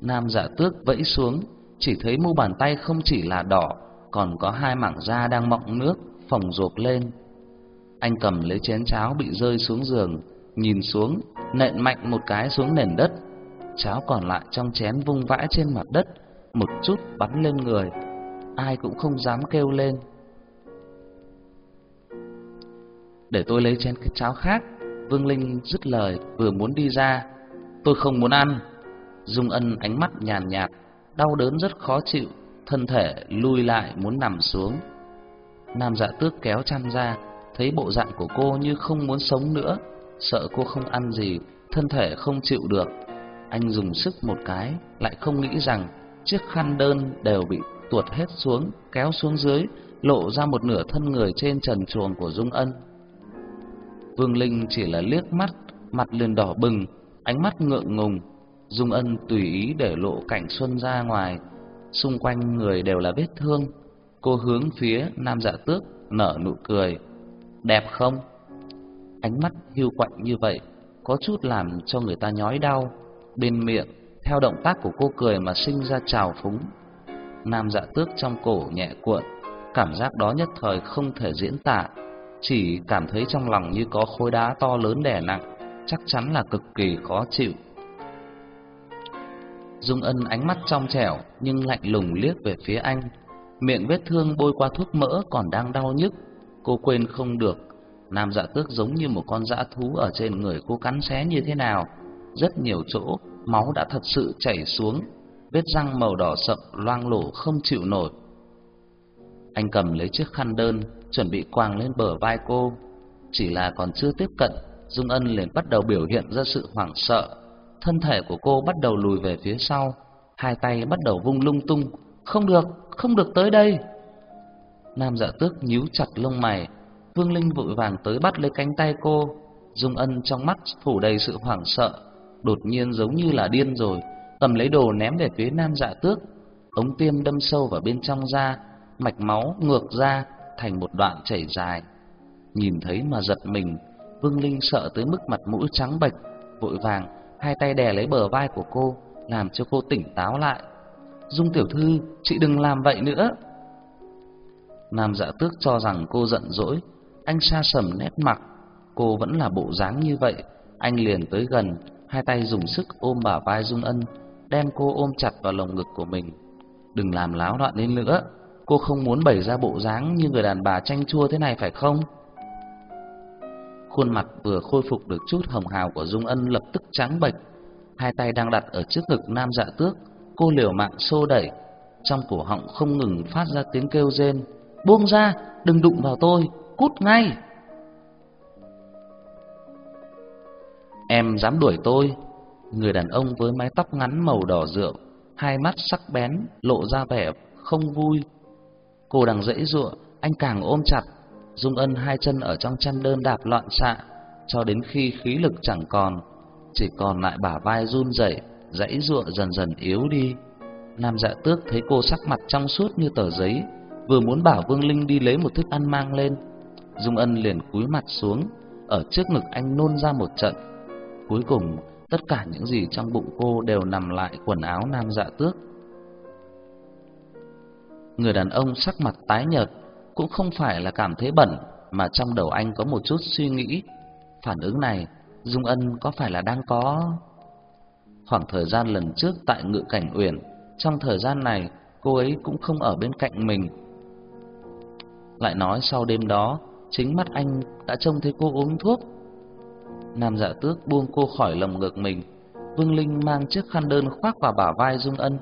Nam Dạ Tước vẫy xuống, chỉ thấy mu bàn tay không chỉ là đỏ, còn có hai mảng da đang mọng nước phồng rộp lên. Anh cầm lấy chén cháo bị rơi xuống giường, nhìn xuống, nện mạnh một cái xuống nền đất. Cháo còn lại trong chén vung vãi trên mặt đất, một chút bắn lên người. Ai cũng không dám kêu lên. Để tôi lấy chén cháo khác, Vương Linh dứt lời vừa muốn đi ra. Tôi không muốn ăn. Dung Ân ánh mắt nhàn nhạt, đau đớn rất khó chịu, thân thể lui lại muốn nằm xuống. Nam Dạ Tước kéo chăn ra, thấy bộ dạng của cô như không muốn sống nữa, sợ cô không ăn gì, thân thể không chịu được. Anh dùng sức một cái, lại không nghĩ rằng chiếc khăn đơn đều bị tuột hết xuống, kéo xuống dưới, lộ ra một nửa thân người trên trần truồng của Dung Ân. Vương Linh chỉ là liếc mắt, mặt liền đỏ bừng, ánh mắt ngượng ngùng. Dung Ân tùy ý để lộ cảnh xuân ra ngoài, xung quanh người đều là vết thương. Cô hướng phía Nam Dạ Tước nở nụ cười. Đẹp không? Ánh mắt hiu quạnh như vậy có chút làm cho người ta nhói đau. Bên miệng theo động tác của cô cười mà sinh ra trào phúng. Nam Dạ Tước trong cổ nhẹ cuộn, cảm giác đó nhất thời không thể diễn tả, chỉ cảm thấy trong lòng như có khối đá to lớn đè nặng, chắc chắn là cực kỳ khó chịu. Dung Ân ánh mắt trong trẻo nhưng lạnh lùng liếc về phía anh, miệng vết thương bôi qua thuốc mỡ còn đang đau nhức, cô quên không được. Nam Dạ Tước giống như một con dã thú ở trên người cô cắn xé như thế nào, rất nhiều chỗ máu đã thật sự chảy xuống, vết răng màu đỏ sậm loang lổ không chịu nổi. Anh cầm lấy chiếc khăn đơn, chuẩn bị quàng lên bờ vai cô, chỉ là còn chưa tiếp cận, Dung Ân liền bắt đầu biểu hiện ra sự hoảng sợ, thân thể của cô bắt đầu lùi về phía sau, hai tay bắt đầu vung lung tung, "Không được, không được tới đây." Nam Dạ Tước nhíu chặt lông mày, Vương Linh vội vàng tới bắt lấy cánh tay cô, Dung Ân trong mắt phủ đầy sự hoảng sợ, đột nhiên giống như là điên rồi, cầm lấy đồ ném về phía Nam Dạ Tước, ống tiêm đâm sâu vào bên trong da, mạch máu ngược ra thành một đoạn chảy dài. Nhìn thấy mà giật mình, Vương Linh sợ tới mức mặt mũi trắng bệch, vội vàng hai tay đè lấy bờ vai của cô, làm cho cô tỉnh táo lại. "Dung tiểu thư, chị đừng làm vậy nữa." Nam Dạ Tước cho rằng cô giận dỗi, anh xa sầm nét mặt, cô vẫn là bộ dáng như vậy, anh liền tới gần, hai tay dùng sức ôm bả vai Dung Ân, đem cô ôm chặt vào lồng ngực của mình. "Đừng làm láo loạn lên nữa, cô không muốn bày ra bộ dáng như người đàn bà chanh chua thế này phải không?" Khuôn mặt vừa khôi phục được chút hồng hào của Dung Ân lập tức trắng bệch, hai tay đang đặt ở trước ngực Nam Dạ Tước, cô liều mạng xô đẩy, trong cổ họng không ngừng phát ra tiếng kêu rên, "Buông ra, đừng đụng vào tôi, cút ngay!" Em dám đuổi tôi? Người đàn ông với mái tóc ngắn màu đỏ rượu, hai mắt sắc bén, lộ ra vẻ không vui. Cô đang dãy giụa, anh càng ôm chặt, Dung Ân hai chân ở trong chăn đơn đạp loạn xạ, cho đến khi khí lực chẳng còn, chỉ còn lại bả vai run rẩy, dãy giụa dần dần yếu đi. Nam Dạ Tước thấy cô sắc mặt trong suốt như tờ giấy, vừa muốn bảo Vương Linh đi lấy một thức ăn mang lên, Dung Ân liền cúi mặt xuống, ở trước ngực anh nôn ra một trận. Cuối cùng, tất cả những gì trong bụng cô đều nằm lại quần áo Nam Dạ Tước. Người đàn ông sắc mặt tái nhợt, cũng không phải là cảm thấy bẩn mà trong đầu anh có một chút suy nghĩ. Phản ứng này, Dung Ân có phải là đang có khoảng thời gian lần trước tại Ngự Cảnh Uyển, trong thời gian này cô ấy cũng không ở bên cạnh mình. Lại nói sau đêm đó, chính mắt anh đã trông thấy cô uống thuốc. Nam Dạ Tước buông cô khỏi lồng ngực mình, Vương Linh mang chiếc khăn đơn khoác vào bả vai Dung Ân,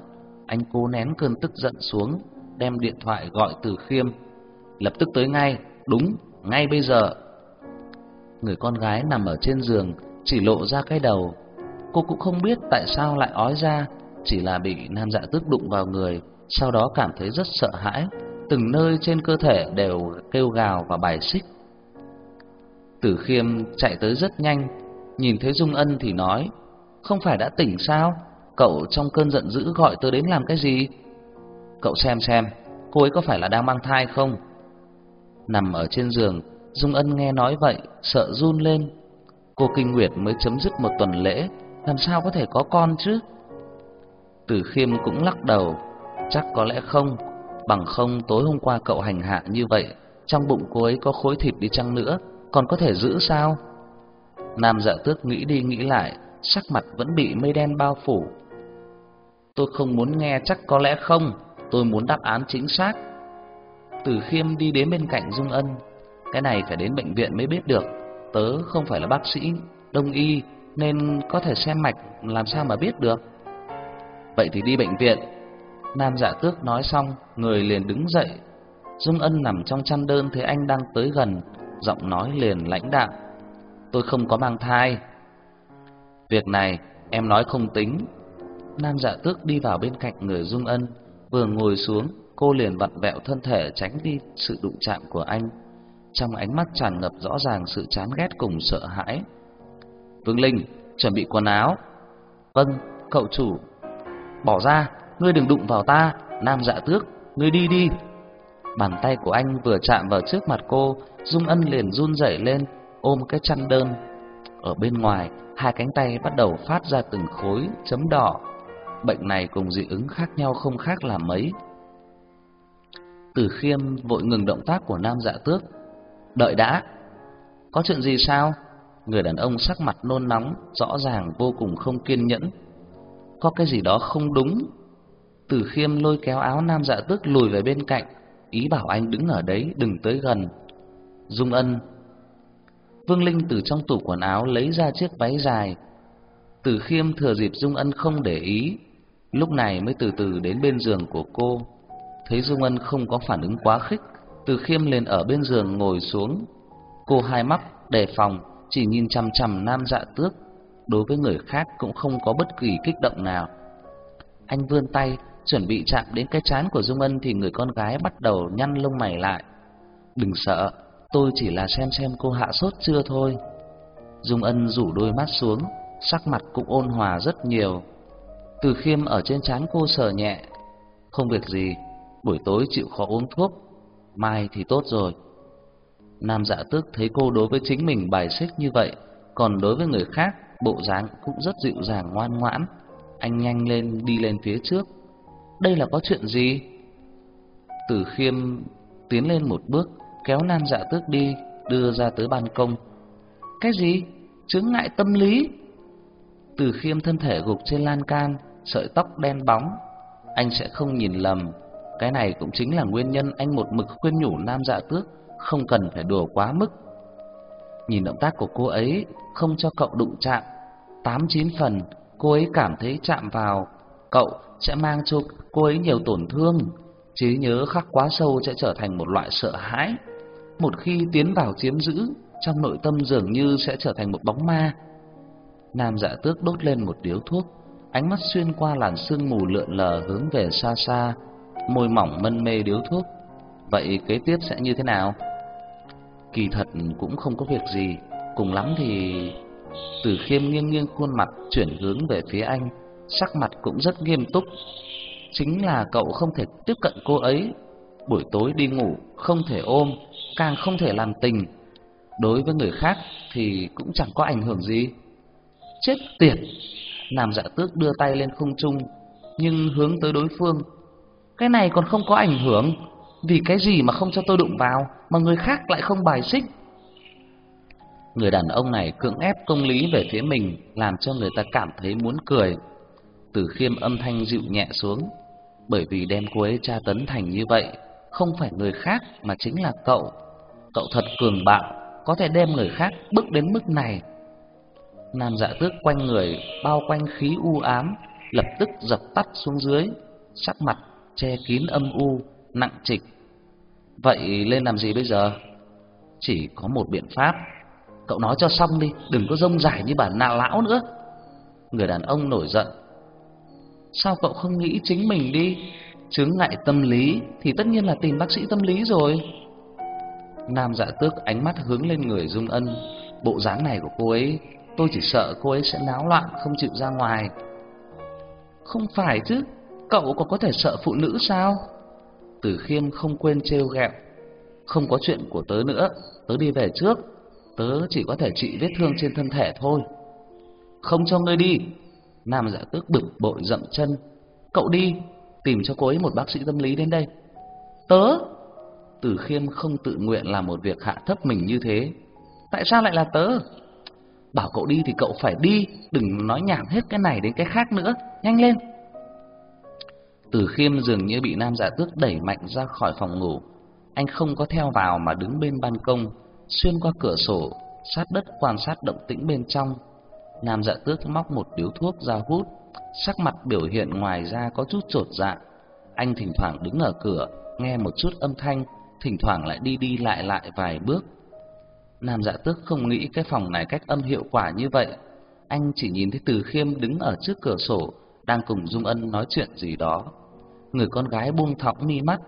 anh cố nén cơn tức giận xuống, đem điện thoại gọi Từ Khiêm lập tức tới ngay, đúng, ngay bây giờ. Người con gái nằm ở trên giường, chỉ lộ ra cái đầu. Cô cũng không biết tại sao lại ói ra, chỉ là bị nam dạ tước đụng vào người, sau đó cảm thấy rất sợ hãi, từng nơi trên cơ thể đều kêu gào và bài xích. Tử Khiêm chạy tới rất nhanh, nhìn thấy Dung Ân thì nói: "Không phải đã tỉnh sao? Cậu trong cơn giận dữ gọi tôi đến làm cái gì? Cậu xem xem, cô ấy có phải là đang mang thai không?" Nằm ở trên giường, Dung Ân nghe nói vậy, sợ run lên. Cô Kinh Nguyệt mới chấm dứt một tuần lễ, làm sao có thể có con chứ? Tử Khiêm cũng lắc đầu, chắc có lẽ không, bằng không tối hôm qua cậu hành hạ như vậy, trong bụng cô ấy có khối thịt đi chăng nữa, còn có thể giữ sao? Nam Dạ Tước nghĩ đi nghĩ lại, sắc mặt vẫn bị mây đen bao phủ. Tôi không muốn nghe chắc có lẽ không, tôi muốn đáp án chính xác. Tử Khiêm đi đến bên cạnh Dung Ân. Cái này phải đến bệnh viện mới biết được. Tớ không phải là bác sĩ, đông y nên có thể xem mạch làm sao mà biết được. Vậy thì đi bệnh viện. Nam Dạ Tước nói xong, người liền đứng dậy. Dung Ân nằm trong chăn đơn thấy anh đang tới gần, giọng nói liền lãnh đạm. Tôi không có mang thai. Việc này em nói không tính. Nam Dạ Tước đi vào bên cạnh người Dung Ân, vừa ngồi xuống cô liền vặn vẹo thân thể tránh đi sự đụng chạm của anh. Trong ánh mắt tràn ngập rõ ràng sự chán ghét cùng sợ hãi. Vương Linh, chuẩn bị quần áo. Vâng, cậu chủ. Bỏ ra, ngươi đừng đụng vào ta, nam dạ tước, ngươi đi đi. Bàn tay của anh vừa chạm vào trước mặt cô, Dung Ân liền run rẩy lên, ôm cái chăn đơn. Ở bên ngoài, hai cánh tay bắt đầu phát ra từng khối chấm đỏ. Bệnh này cùng dị ứng khác nhau không khác là mấy. Từ Khiêm vội ngừng động tác của Nam Dạ Tước. "Đợi đã. Có chuyện gì sao?" Người đàn ông sắc mặt nôn nóng, rõ ràng vô cùng không kiên nhẫn. Có cái gì đó không đúng. Từ Khiêm lôi kéo áo Nam Dạ Tước lùi về bên cạnh, ý bảo anh đứng ở đấy đừng tới gần. Dung Ân Vương Linh từ trong tủ quần áo lấy ra chiếc váy dài. Từ Khiêm thừa dịp Dung Ân không để ý, lúc này mới từ từ đến bên giường của cô. Thấy Dung Ân không có phản ứng quá khích, Từ Khiêm liền ở bên giường ngồi xuống. Cô hai mắt đề phòng, chỉ nhìn chằm chằm Nam Dạ Tước, đối với người khác cũng không có bất kỳ kích động nào. Anh vươn tay, chuẩn bị chạm đến cái chán của Dung Ân thì người con gái bắt đầu nhăn lông mày lại. "Đừng sợ, tôi chỉ là xem xem cô hạ sốt chưa thôi." Dung Ân rủ đôi mắt xuống, sắc mặt cũng ôn hòa rất nhiều. Từ Khiêm ở trên trán cô sờ nhẹ, "Không việc gì, buổi tối chịu khó uống thuốc, mai thì tốt rồi." Nam Dạ Tước thấy cô đối với chính mình bài xích như vậy, còn đối với người khác bộ dáng cũng rất dịu dàng ngoan ngoãn. Anh nhanh lên đi lên phía trước. Đây là có chuyện gì? Tử Khiêm tiến lên một bước, kéo Nam Dạ Tước đi, đưa ra tới ban công. Cái gì? Chứng ngại tâm lý? Tử Khiêm thân thể gục trên lan can, sợi tóc đen bóng. Anh sẽ không nhìn lầm, cái này cũng chính là nguyên nhân anh một mực khuyên nhủ Nam Dạ Tước không cần phải đùa quá mức. Nhìn động tác của cô ấy không cho cậu đụng chạm, tám chín phần cô ấy cảm thấy chạm vào cậu sẽ mang cho cô ấy nhiều tổn thương, trí nhớ khắc quá sâu sẽ trở thành một loại sợ hãi. Một khi tiến vào chiếm giữ, trong nội tâm dường như sẽ trở thành một bóng ma. Nam Dạ Tước đốt lên một điếu thuốc, ánh mắt xuyên qua làn sương mù lượn lờ hướng về xa xa, môi mỏng mân mê điếu thuốc. Vậy kế tiếp sẽ như thế nào? Kỳ thật cũng không có việc gì, cùng lắm thì Từ Khiêm nghiêng nghiêng khuôn mặt chuyển hướng về phía anh, sắc mặt cũng rất nghiêm túc. Chính là cậu không thể tiếp cận cô ấy, buổi tối đi ngủ không thể ôm, càng không thể làm tình. Đối với người khác thì cũng chẳng có ảnh hưởng gì. Chết tiệt. Nam Dạ Tước đưa tay lên không trung, nhưng hướng tới đối phương. Cái này còn không có ảnh hưởng, vì cái gì mà không cho tôi đụng vào mà người khác lại không bài xích? Người đàn ông này cưỡng ép công lý về phía mình, làm cho người ta cảm thấy muốn cười. Từ Khiêm âm thanh dịu nhẹ xuống, bởi vì đem cô ấy tra tấn thành như vậy, không phải người khác mà chính là cậu. Cậu thật cường bạo, có thể đem người khác bước đến mức này. Nam Dạ Tước quanh người bao quanh khí u ám, lập tức dập tắt xuống dưới, sắc mặt che kín âm u, nặng trịch. Vậy lên làm gì bây giờ? Chỉ có một biện pháp. Cậu nói cho xong đi, đừng có rông dài như bản nạ lão nữa. Người đàn ông nổi giận. Sao cậu không nghĩ chính mình đi? Chứng ngại tâm lý thì tất nhiên là tìm bác sĩ tâm lý rồi. Nam dạ tước ánh mắt hướng lên người Dung Ân. Bộ dáng này của cô ấy, tôi chỉ sợ cô ấy sẽ náo loạn không chịu ra ngoài. Không phải chứ, cậu còn có thể sợ phụ nữ sao? Tử Khiêm không quên trêu ghẹo. Không có chuyện của tớ nữa, tớ đi về trước, tớ chỉ có thể trị vết thương trên thân thể thôi. Không cho ngươi đi. Nam giả Tước bực bội dậm chân. Cậu đi, tìm cho cô ấy một bác sĩ tâm lý đến đây. Tớ? Tử Khiêm không tự nguyện làm một việc hạ thấp mình như thế. Tại sao lại là tớ? Bảo cậu đi thì cậu phải đi, đừng nói nhảm hết cái này đến cái khác nữa, nhanh lên. Từ Khiêm dường như bị Nam Dạ Tước đẩy mạnh ra khỏi phòng ngủ. Anh không có theo vào mà đứng bên ban công, xuyên qua cửa sổ, sát đất quan sát động tĩnh bên trong. Nam Dạ Tước móc một điếu thuốc ra hút, sắc mặt biểu hiện ngoài ra có chút trột dạ. Anh thỉnh thoảng đứng ở cửa, nghe một chút âm thanh, thỉnh thoảng lại đi đi lại lại vài bước. Nam Dạ Tước không nghĩ cái phòng này cách âm hiệu quả như vậy. Anh chỉ nhìn thấy Từ Khiêm đứng ở trước cửa sổ, đang cùng Dung Ân nói chuyện gì đó. Người con gái buông thõng mi mắt,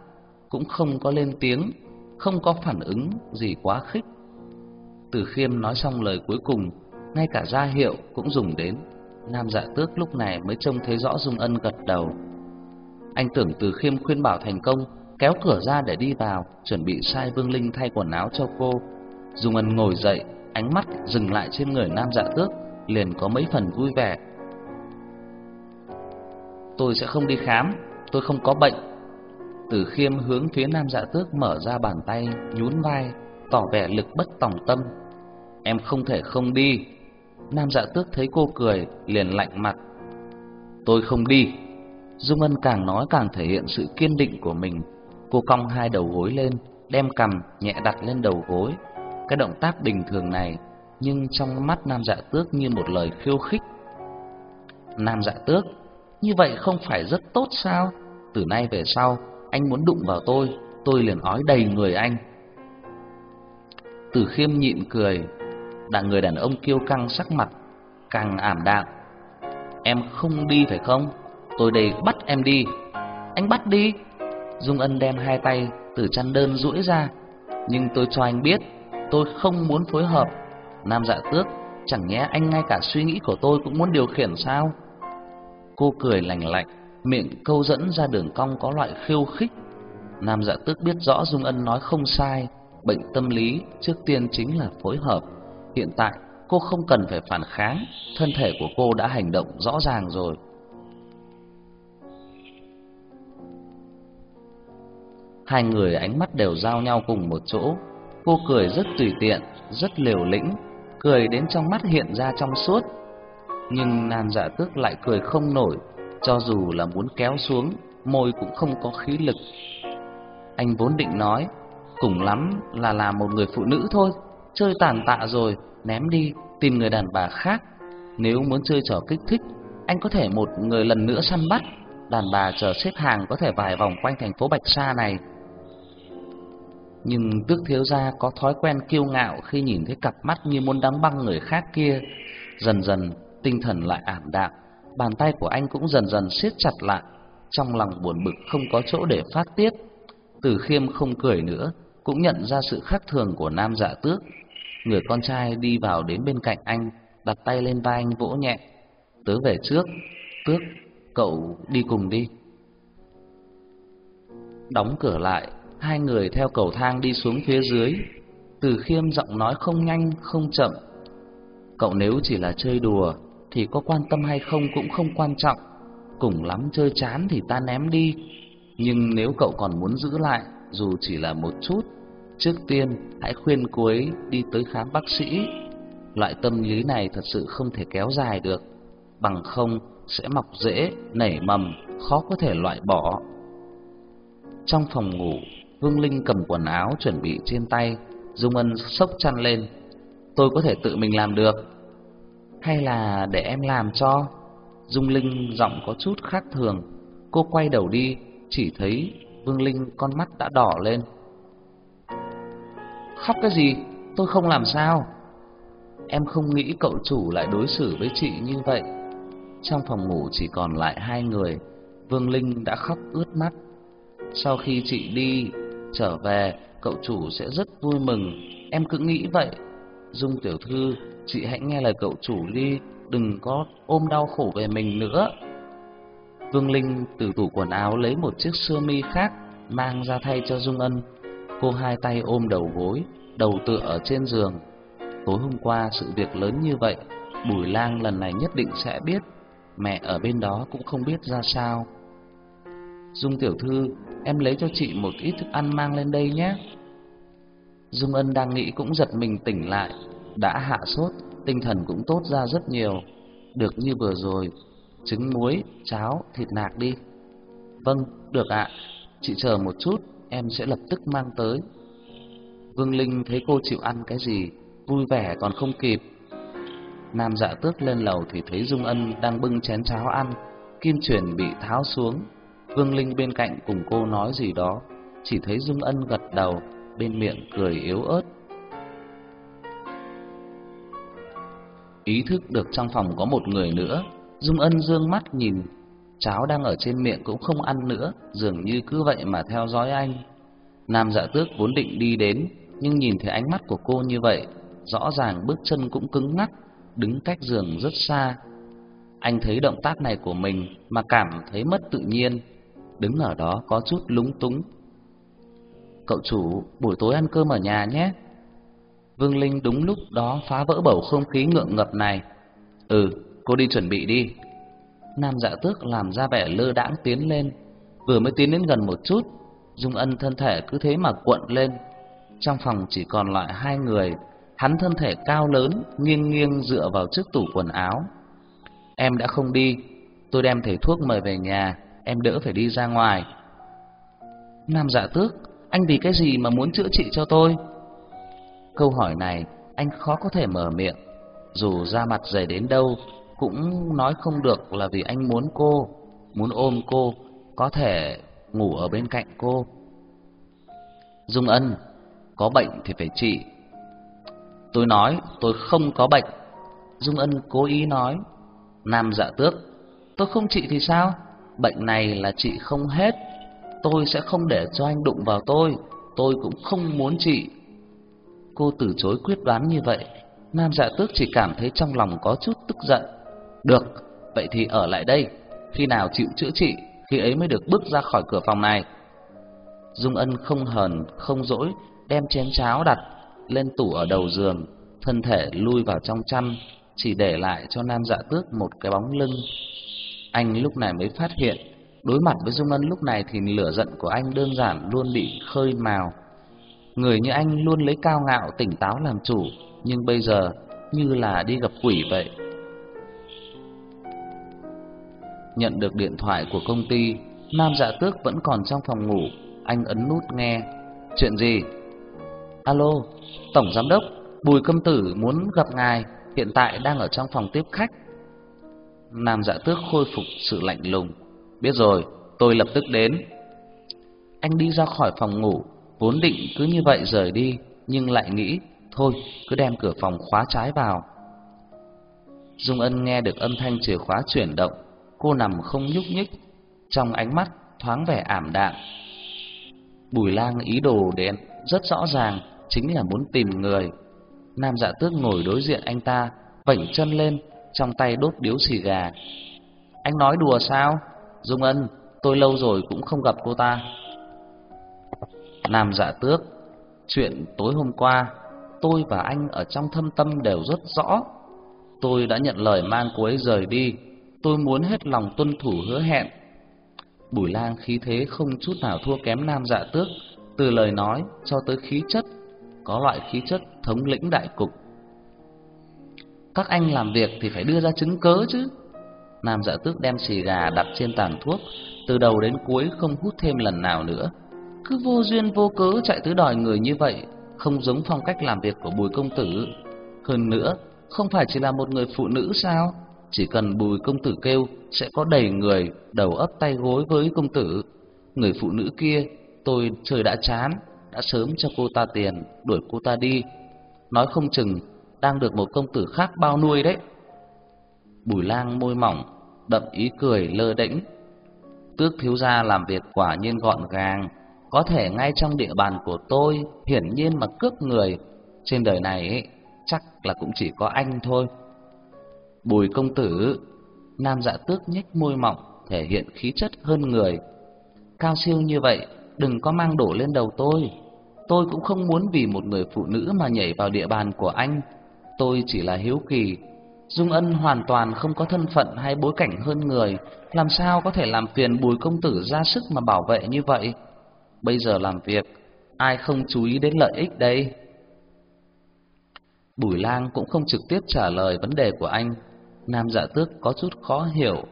cũng không có lên tiếng, không có phản ứng gì quá khích. Từ Khiêm nói xong lời cuối cùng, ngay cả gia hiệu cũng dùng đến. Nam Dạ Tước lúc này mới trông thấy rõ Dung Ân gật đầu. Anh tưởng Từ Khiêm khuyên bảo thành công, kéo cửa ra để đi vào, chuẩn bị sai Vương Linh thay quần áo cho cô. Dung Ân ngồi dậy, ánh mắt dừng lại trên người Nam Dạ Tước, liền có mấy phần vui vẻ. Tôi sẽ không đi khám, tôi không có bệnh. Từ Khiêm hướng phía Nam Dạ Tước mở ra bàn tay, nhún vai, tỏ vẻ lực bất tòng tâm. Em không thể không đi. Nam Dạ Tước thấy cô cười, liền lạnh mặt. Tôi không đi. Dung Ân càng nói càng thể hiện sự kiên định của mình. Cô cong hai đầu gối lên, đem cằm nhẹ đặt lên đầu gối. Cái động tác bình thường này, nhưng trong mắt Nam Dạ Tước như một lời khiêu khích. Nam Dạ Tước, như vậy không phải rất tốt sao? Từ nay về sau, anh muốn đụng vào tôi, tôi liền ói đầy người anh. Từ Khiêm nhịn cười, đàn người đàn ông kiêu căng sắc mặt càng ảm đạm. Em không đi phải không? Tôi đây bắt em đi. Anh bắt đi. Dung Ân đem hai tay từ chăn đơn duỗi ra, nhưng tôi cho anh biết, tôi không muốn phối hợp. Nam Dạ Tước, chẳng nhẽ anh ngay cả suy nghĩ của tôi cũng muốn điều khiển sao? Cô cười lành lạnh, miệng câu dẫn ra đường cong có loại khiêu khích. Nam Dạ Tước biết rõ Dung Ân nói không sai, bệnh tâm lý trước tiên chính là phối hợp. Hiện tại cô không cần phải phản kháng, thân thể của cô đã hành động rõ ràng rồi. Hai người ánh mắt đều giao nhau cùng một chỗ. Cô cười rất tùy tiện, rất liều lĩnh, cười đến trong mắt hiện ra trong suốt. Nhưng Nam Dạ Tước lại cười không nổi, cho dù là muốn kéo xuống, môi cũng không có khí lực. Anh vốn định nói, cùng lắm là làm một người phụ nữ thôi, chơi tàn tạ rồi, ném đi, tìm người đàn bà khác. Nếu muốn chơi trò kích thích, anh có thể một người lần nữa săn bắt, đàn bà chờ xếp hàng có thể vài vòng quanh thành phố Bạch Sa này. Nhưng tước thiếu gia có thói quen kiêu ngạo khi nhìn thấy cặp mắt như muốn đóng băng người khác kia. Dần dần, tinh thần lại ảm đạm, bàn tay của anh cũng dần dần siết chặt lại. Trong lòng buồn bực không có chỗ để phát tiết. Từ khiêm không cười nữa, cũng nhận ra sự khác thường của nam dạ tước. Người con trai đi vào đến bên cạnh anh, đặt tay lên vai anh vỗ nhẹ. Tớ về trước, tước, cậu đi cùng đi. Đóng cửa lại, hai người theo cầu thang đi xuống phía dưới. Từ khiêm giọng nói không nhanh, không chậm. Cậu nếu chỉ là chơi đùa, thì có quan tâm hay không cũng không quan trọng. Cùng lắm chơi chán thì ta ném đi. Nhưng nếu cậu còn muốn giữ lại, dù chỉ là một chút, trước tiên hãy khuyên cô ấy đi tới khám bác sĩ. Loại tâm lý này thật sự không thể kéo dài được, bằng không sẽ mọc rễ, nảy mầm, khó có thể loại bỏ. Trong phòng ngủ, Vương Linh cầm quần áo chuẩn bị trên tay, Dung Ân sốc chăn lên. Tôi có thể tự mình làm được. Hay là để em làm cho? Dung Linh giọng có chút khác thường. Cô quay đầu đi, chỉ thấy Vương Linh con mắt đã đỏ lên. Khóc cái gì? Tôi không làm sao. Em không nghĩ cậu chủ lại đối xử với chị như vậy. Trong phòng ngủ chỉ còn lại hai người, Vương Linh đã khóc ướt mắt. Sau khi chị đi, trở về, cậu chủ sẽ rất vui mừng. Em cứ nghĩ vậy. Dung tiểu thư, chị hãy nghe lời cậu chủ đi, đừng có ôm đau khổ về mình nữa. Vương Linh từ tủ quần áo lấy một chiếc sơ mi khác, mang ra thay cho Dung Ân. Cô hai tay ôm đầu gối, đầu tựa ở trên giường. Tối hôm qua sự việc lớn như vậy, Bùi Lang lần này nhất định sẽ biết. Mẹ ở bên đó cũng không biết ra sao. Dung tiểu thư, em lấy cho chị một ít thức ăn mang lên đây nhé. Dung Ân đang nghĩ cũng giật mình tỉnh lại, đã hạ sốt, tinh thần cũng tốt ra rất nhiều. Được như vừa rồi, trứng muối, cháo, thịt nạc đi. Vâng, được ạ. Chị chờ một chút, em sẽ lập tức mang tới. Vương Linh thấy cô chịu ăn cái gì, vui vẻ còn không kịp. Nam dạ tước lên lầu thì thấy Dung Ân đang bưng chén cháo ăn, kim truyền bị tháo xuống. Vương Linh bên cạnh cùng cô nói gì đó, chỉ thấy Dung Ân gật đầu, bên miệng cười yếu ớt. Ý thức được trong phòng có một người nữa, Dung Ân dương mắt nhìn, cháo đang ở trên miệng cũng không ăn nữa, dường như cứ vậy mà theo dõi anh. Nam Dạ Tước vốn định đi đến, nhưng nhìn thấy ánh mắt của cô như vậy, rõ ràng bước chân cũng cứng ngắc, đứng cách giường rất xa. Anh thấy động tác này của mình mà cảm thấy mất tự nhiên, đứng ở đó có chút lúng túng. Cậu chủ, buổi tối ăn cơm ở nhà nhé. Vương Linh đúng lúc đó phá vỡ bầu không khí ngượng ngập này. Ừ, cô đi chuẩn bị đi. Nam dạ tước làm ra vẻ lơ đãng tiến lên, vừa mới tiến đến gần một chút, Dung Ân thân thể cứ thế mà cuộn lên. Trong phòng chỉ còn lại hai người, hắn thân thể cao lớn, nghiêng nghiêng dựa vào trước tủ quần áo. Em đã không đi, tôi đem thầy thuốc mời về nhà, em đỡ phải đi ra ngoài. Nam dạ tước, anh vì cái gì mà muốn chữa trị cho tôi? Câu hỏi này anh khó có thể mở miệng, dù ra mặt dày đến đâu cũng nói không được là vì anh muốn cô, muốn ôm cô, có thể ngủ ở bên cạnh cô. Dung Ân, có bệnh thì phải trị. Tôi nói tôi không có bệnh. Dung Ân cố ý nói. Nam dạ tước, tôi không trị thì sao? Bệnh này là trị không hết. Tôi sẽ không để cho anh đụng vào tôi. Tôi cũng không muốn trị. Cô từ chối quyết đoán như vậy. Nam dạ tước chỉ cảm thấy trong lòng có chút tức giận. Được, vậy thì ở lại đây. Khi nào chịu chữa trị, khi ấy mới được bước ra khỏi cửa phòng này. Dung Ân không hờn, không dỗi, đem chén cháo đặt lên tủ ở đầu giường, thân thể lui vào trong chăn, chỉ để lại cho Nam Dạ Tước một cái bóng lưng. Anh lúc này mới phát hiện, đối mặt với Dung Ân lúc này thì lửa giận của anh đơn giản luôn bị khơi mào. Người như anh luôn lấy cao ngạo tỉnh táo làm chủ, nhưng bây giờ như là đi gặp quỷ vậy. Nhận được điện thoại của công ty, Nam Dạ Tước vẫn còn trong phòng ngủ, anh ấn nút nghe. Chuyện gì? Alo, Tổng Giám đốc, Bùi Câm Tử muốn gặp ngài, hiện tại đang ở trong phòng tiếp khách. Nam Dạ Tước khôi phục sự lạnh lùng. Biết rồi, tôi lập tức đến. Anh đi ra khỏi phòng ngủ, vốn định cứ như vậy rời đi, nhưng lại nghĩ, thôi, cứ đem cửa phòng khóa trái vào. Dung Ân nghe được âm thanh chìa khóa chuyển động, cô nằm không nhúc nhích, trong ánh mắt thoáng vẻ ảm đạm. Bùi Lang ý đồ đến rất rõ ràng, chính là muốn tìm người. Nam Dạ Tước ngồi đối diện anh ta, vảnh chân lên, trong tay đốt điếu xì gà. Anh nói đùa sao? Dung Ân, tôi lâu rồi cũng không gặp cô ta. Nam Dạ Tước, chuyện tối hôm qua, tôi và anh ở trong thâm tâm đều rất rõ. Tôi đã nhận lời mang cô ấy rời đi, tôi muốn hết lòng tuân thủ hứa hẹn. Bùi Lang khí thế không chút nào thua kém Nam Dạ Tước, từ lời nói cho tới khí chất, có loại khí chất thống lĩnh đại cục. Các anh làm việc thì phải đưa ra chứng cớ chứ. Nam Dạ Tước đem xì gà đặt trên tàn thuốc, từ đầu đến cuối không hút thêm lần nào nữa. Cứ vô duyên vô cớ chạy tới đòi người như vậy, không giống phong cách làm việc của Bùi công tử. Hơn nữa, không phải chỉ là một người phụ nữ sao? Chỉ cần Bùi công tử kêu sẽ có đầy người đầu ấp tay gối với công tử. Người phụ nữ kia tôi trời đã chán, đã sớm cho cô ta tiền, đuổi cô ta đi. Nói không chừng đang được một công tử khác bao nuôi đấy. Bùi Lang môi mỏng, đậm ý cười lơ đễnh. Tước thiếu gia làm việc quả nhiên gọn gàng, có thể ngay trong địa bàn của tôi hiển nhiên mà cướp người, trên đời này ấy, chắc là cũng chỉ có anh thôi. Bùi công tử, nam dạ tước nhếch môi mỏng, thể hiện khí chất hơn người. Cao siêu như vậy, đừng có mang đổ lên đầu tôi. Tôi cũng không muốn vì một người phụ nữ mà nhảy vào địa bàn của anh. Tôi chỉ là hiếu kỳ. Dung Ân hoàn toàn không có thân phận hay bối cảnh hơn người, làm sao có thể làm phiền Bùi công tử ra sức mà bảo vệ như vậy? Bây giờ làm việc, ai không chú ý đến lợi ích đây? Bùi Lang cũng không trực tiếp trả lời vấn đề của anh. Nam Dạ Tước có chút khó hiểu.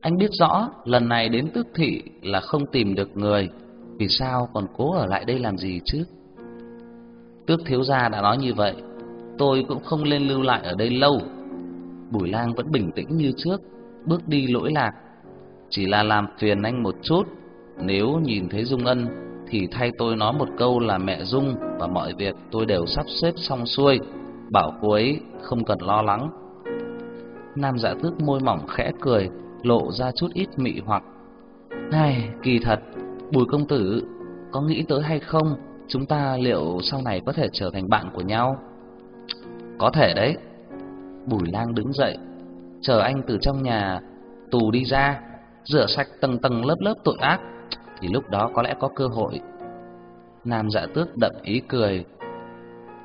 Anh biết rõ lần này đến Tước thị là không tìm được người, vì sao còn cố ở lại đây làm gì chứ? Tước thiếu gia đã nói như vậy, tôi cũng không lên lưu lại ở đây lâu. Bùi Lang vẫn bình tĩnh như trước, bước đi lỗi lạc, chỉ là làm phiền anh một chút. Nếu nhìn thấy Dung Ân thì thay tôi nói một câu là mẹ Dung và mọi việc tôi đều sắp xếp xong xuôi, bảo cô ấy không cần lo lắng. Nam Dạ Tước môi mỏng khẽ cười, lộ ra chút ít mị hoặc. Này, kỳ thật, Bùi công tử, có nghĩ tới hay không? Chúng ta liệu sau này có thể trở thành bạn của nhau? Có thể đấy. Bùi Lang đứng dậy. chờ anh từ trong nhà tù đi ra, rửa sạch tầng tầng lớp lớp tội ác, thì lúc đó có lẽ có cơ hội. Nam Dạ Tước đậm ý cười,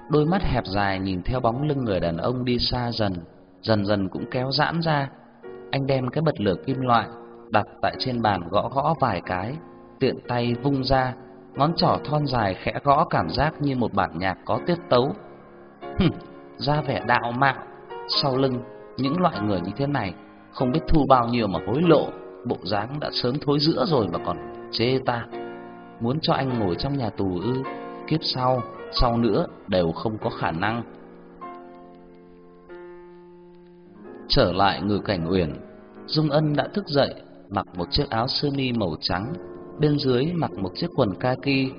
đôi mắt hẹp dài nhìn theo bóng lưng người đàn ông đi xa dần, dần dần cũng kéo giãn ra. Anh đem cái bật lửa kim loại đặt tại trên bàn gõ gõ vài cái, tiện tay vung ra, ngón trỏ thon dài khẽ gõ cảm giác như một bản nhạc có tiết tấu. Hừm, ra vẻ đạo mạo, sau lưng những loại người như thế này không biết thu bao nhiêu mà hối lộ, bộ dáng đã sớm thối rữa rồi mà còn chê ta. Muốn cho anh ngồi trong nhà tù ư? Kiếp sau, sau nữa đều không có khả năng. Trở lại ngự cảnh uyển, Dung Ân đã thức dậy, mặc một chiếc áo sơ mi màu trắng, bên dưới mặc một chiếc quần kaki.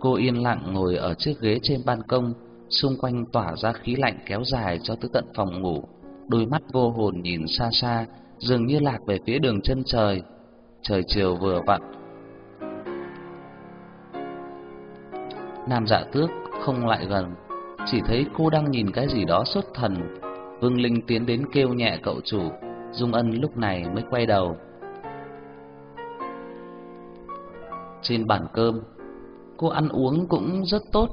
Cô yên lặng ngồi ở chiếc ghế trên ban công, xung quanh tỏa ra khí lạnh kéo dài cho tới tận phòng ngủ, đôi mắt vô hồn nhìn xa xa, dường như lạc về phía đường chân trời. Trời chiều vừa vặn. Nam Dạ Tước không lại gần, chỉ thấy cô đang nhìn cái gì đó xuất thần. Vương Linh tiến đến kêu nhẹ cậu chủ, Dung Ân lúc này mới quay đầu. Trên bàn cơm, cô ăn uống cũng rất tốt.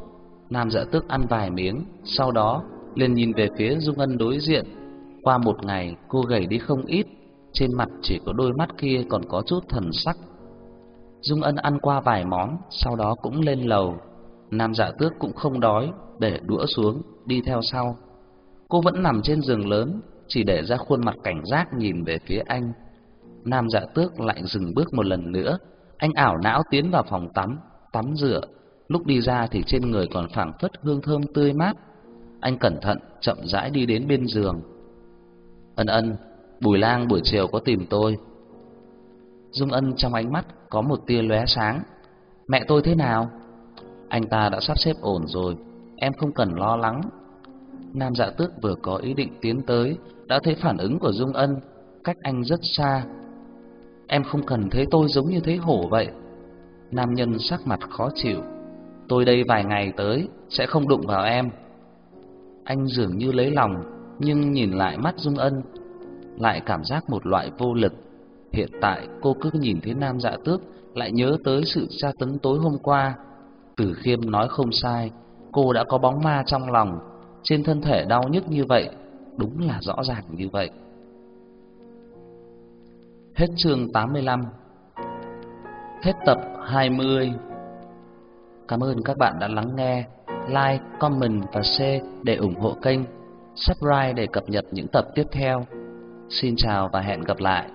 Nam Dạ Tước ăn vài miếng, sau đó liền nhìn về phía Dung Ân đối diện. Qua một ngày, cô gầy đi không ít, trên mặt chỉ có đôi mắt kia còn có chút thần sắc. Dung Ân ăn qua vài món, sau đó cũng lên lầu. Nam Dạ Tước cũng không đói, để đũa xuống, đi theo sau. Cô vẫn nằm trên giường lớn, chỉ để ra khuôn mặt cảnh giác nhìn về phía anh. Nam Dạ Tước lại dừng bước một lần nữa, anh ảo não tiến vào phòng tắm, tắm rửa, lúc đi ra thì trên người còn phảng phất hương thơm tươi mát. Anh cẩn thận chậm rãi đi đến bên giường. Ân Ân, Bùi Lang buổi chiều có tìm tôi. Dung Ân trong ánh mắt có một tia lóe sáng. Mẹ tôi thế nào? Anh ta đã sắp xếp ổn rồi, em không cần lo lắng. Nam Dạ Tước vừa có ý định tiến tới, đã thấy phản ứng của Dung Ân, cách anh rất xa. Em không cần thấy tôi giống như thấy hổ vậy. Nam nhân sắc mặt khó chịu. Tôi đây vài ngày tới sẽ không đụng vào em. Anh dường như lấy lòng, nhưng nhìn lại mắt Dung Ân, lại cảm giác một loại vô lực. Hiện tại cô cứ nhìn thấy Nam Dạ Tước, lại nhớ tới sự tra tấn tối hôm qua. Tử Khiêm nói không sai, cô đã có bóng ma trong lòng, trên thân thể đau nhức như vậy, đúng là rõ ràng như vậy. Hết chương 85 Hết tập 20 Cảm ơn các bạn đã lắng nghe Like, comment và share để ủng hộ kênh Subscribe để cập nhật những tập tiếp theo. Xin chào và hẹn gặp lại.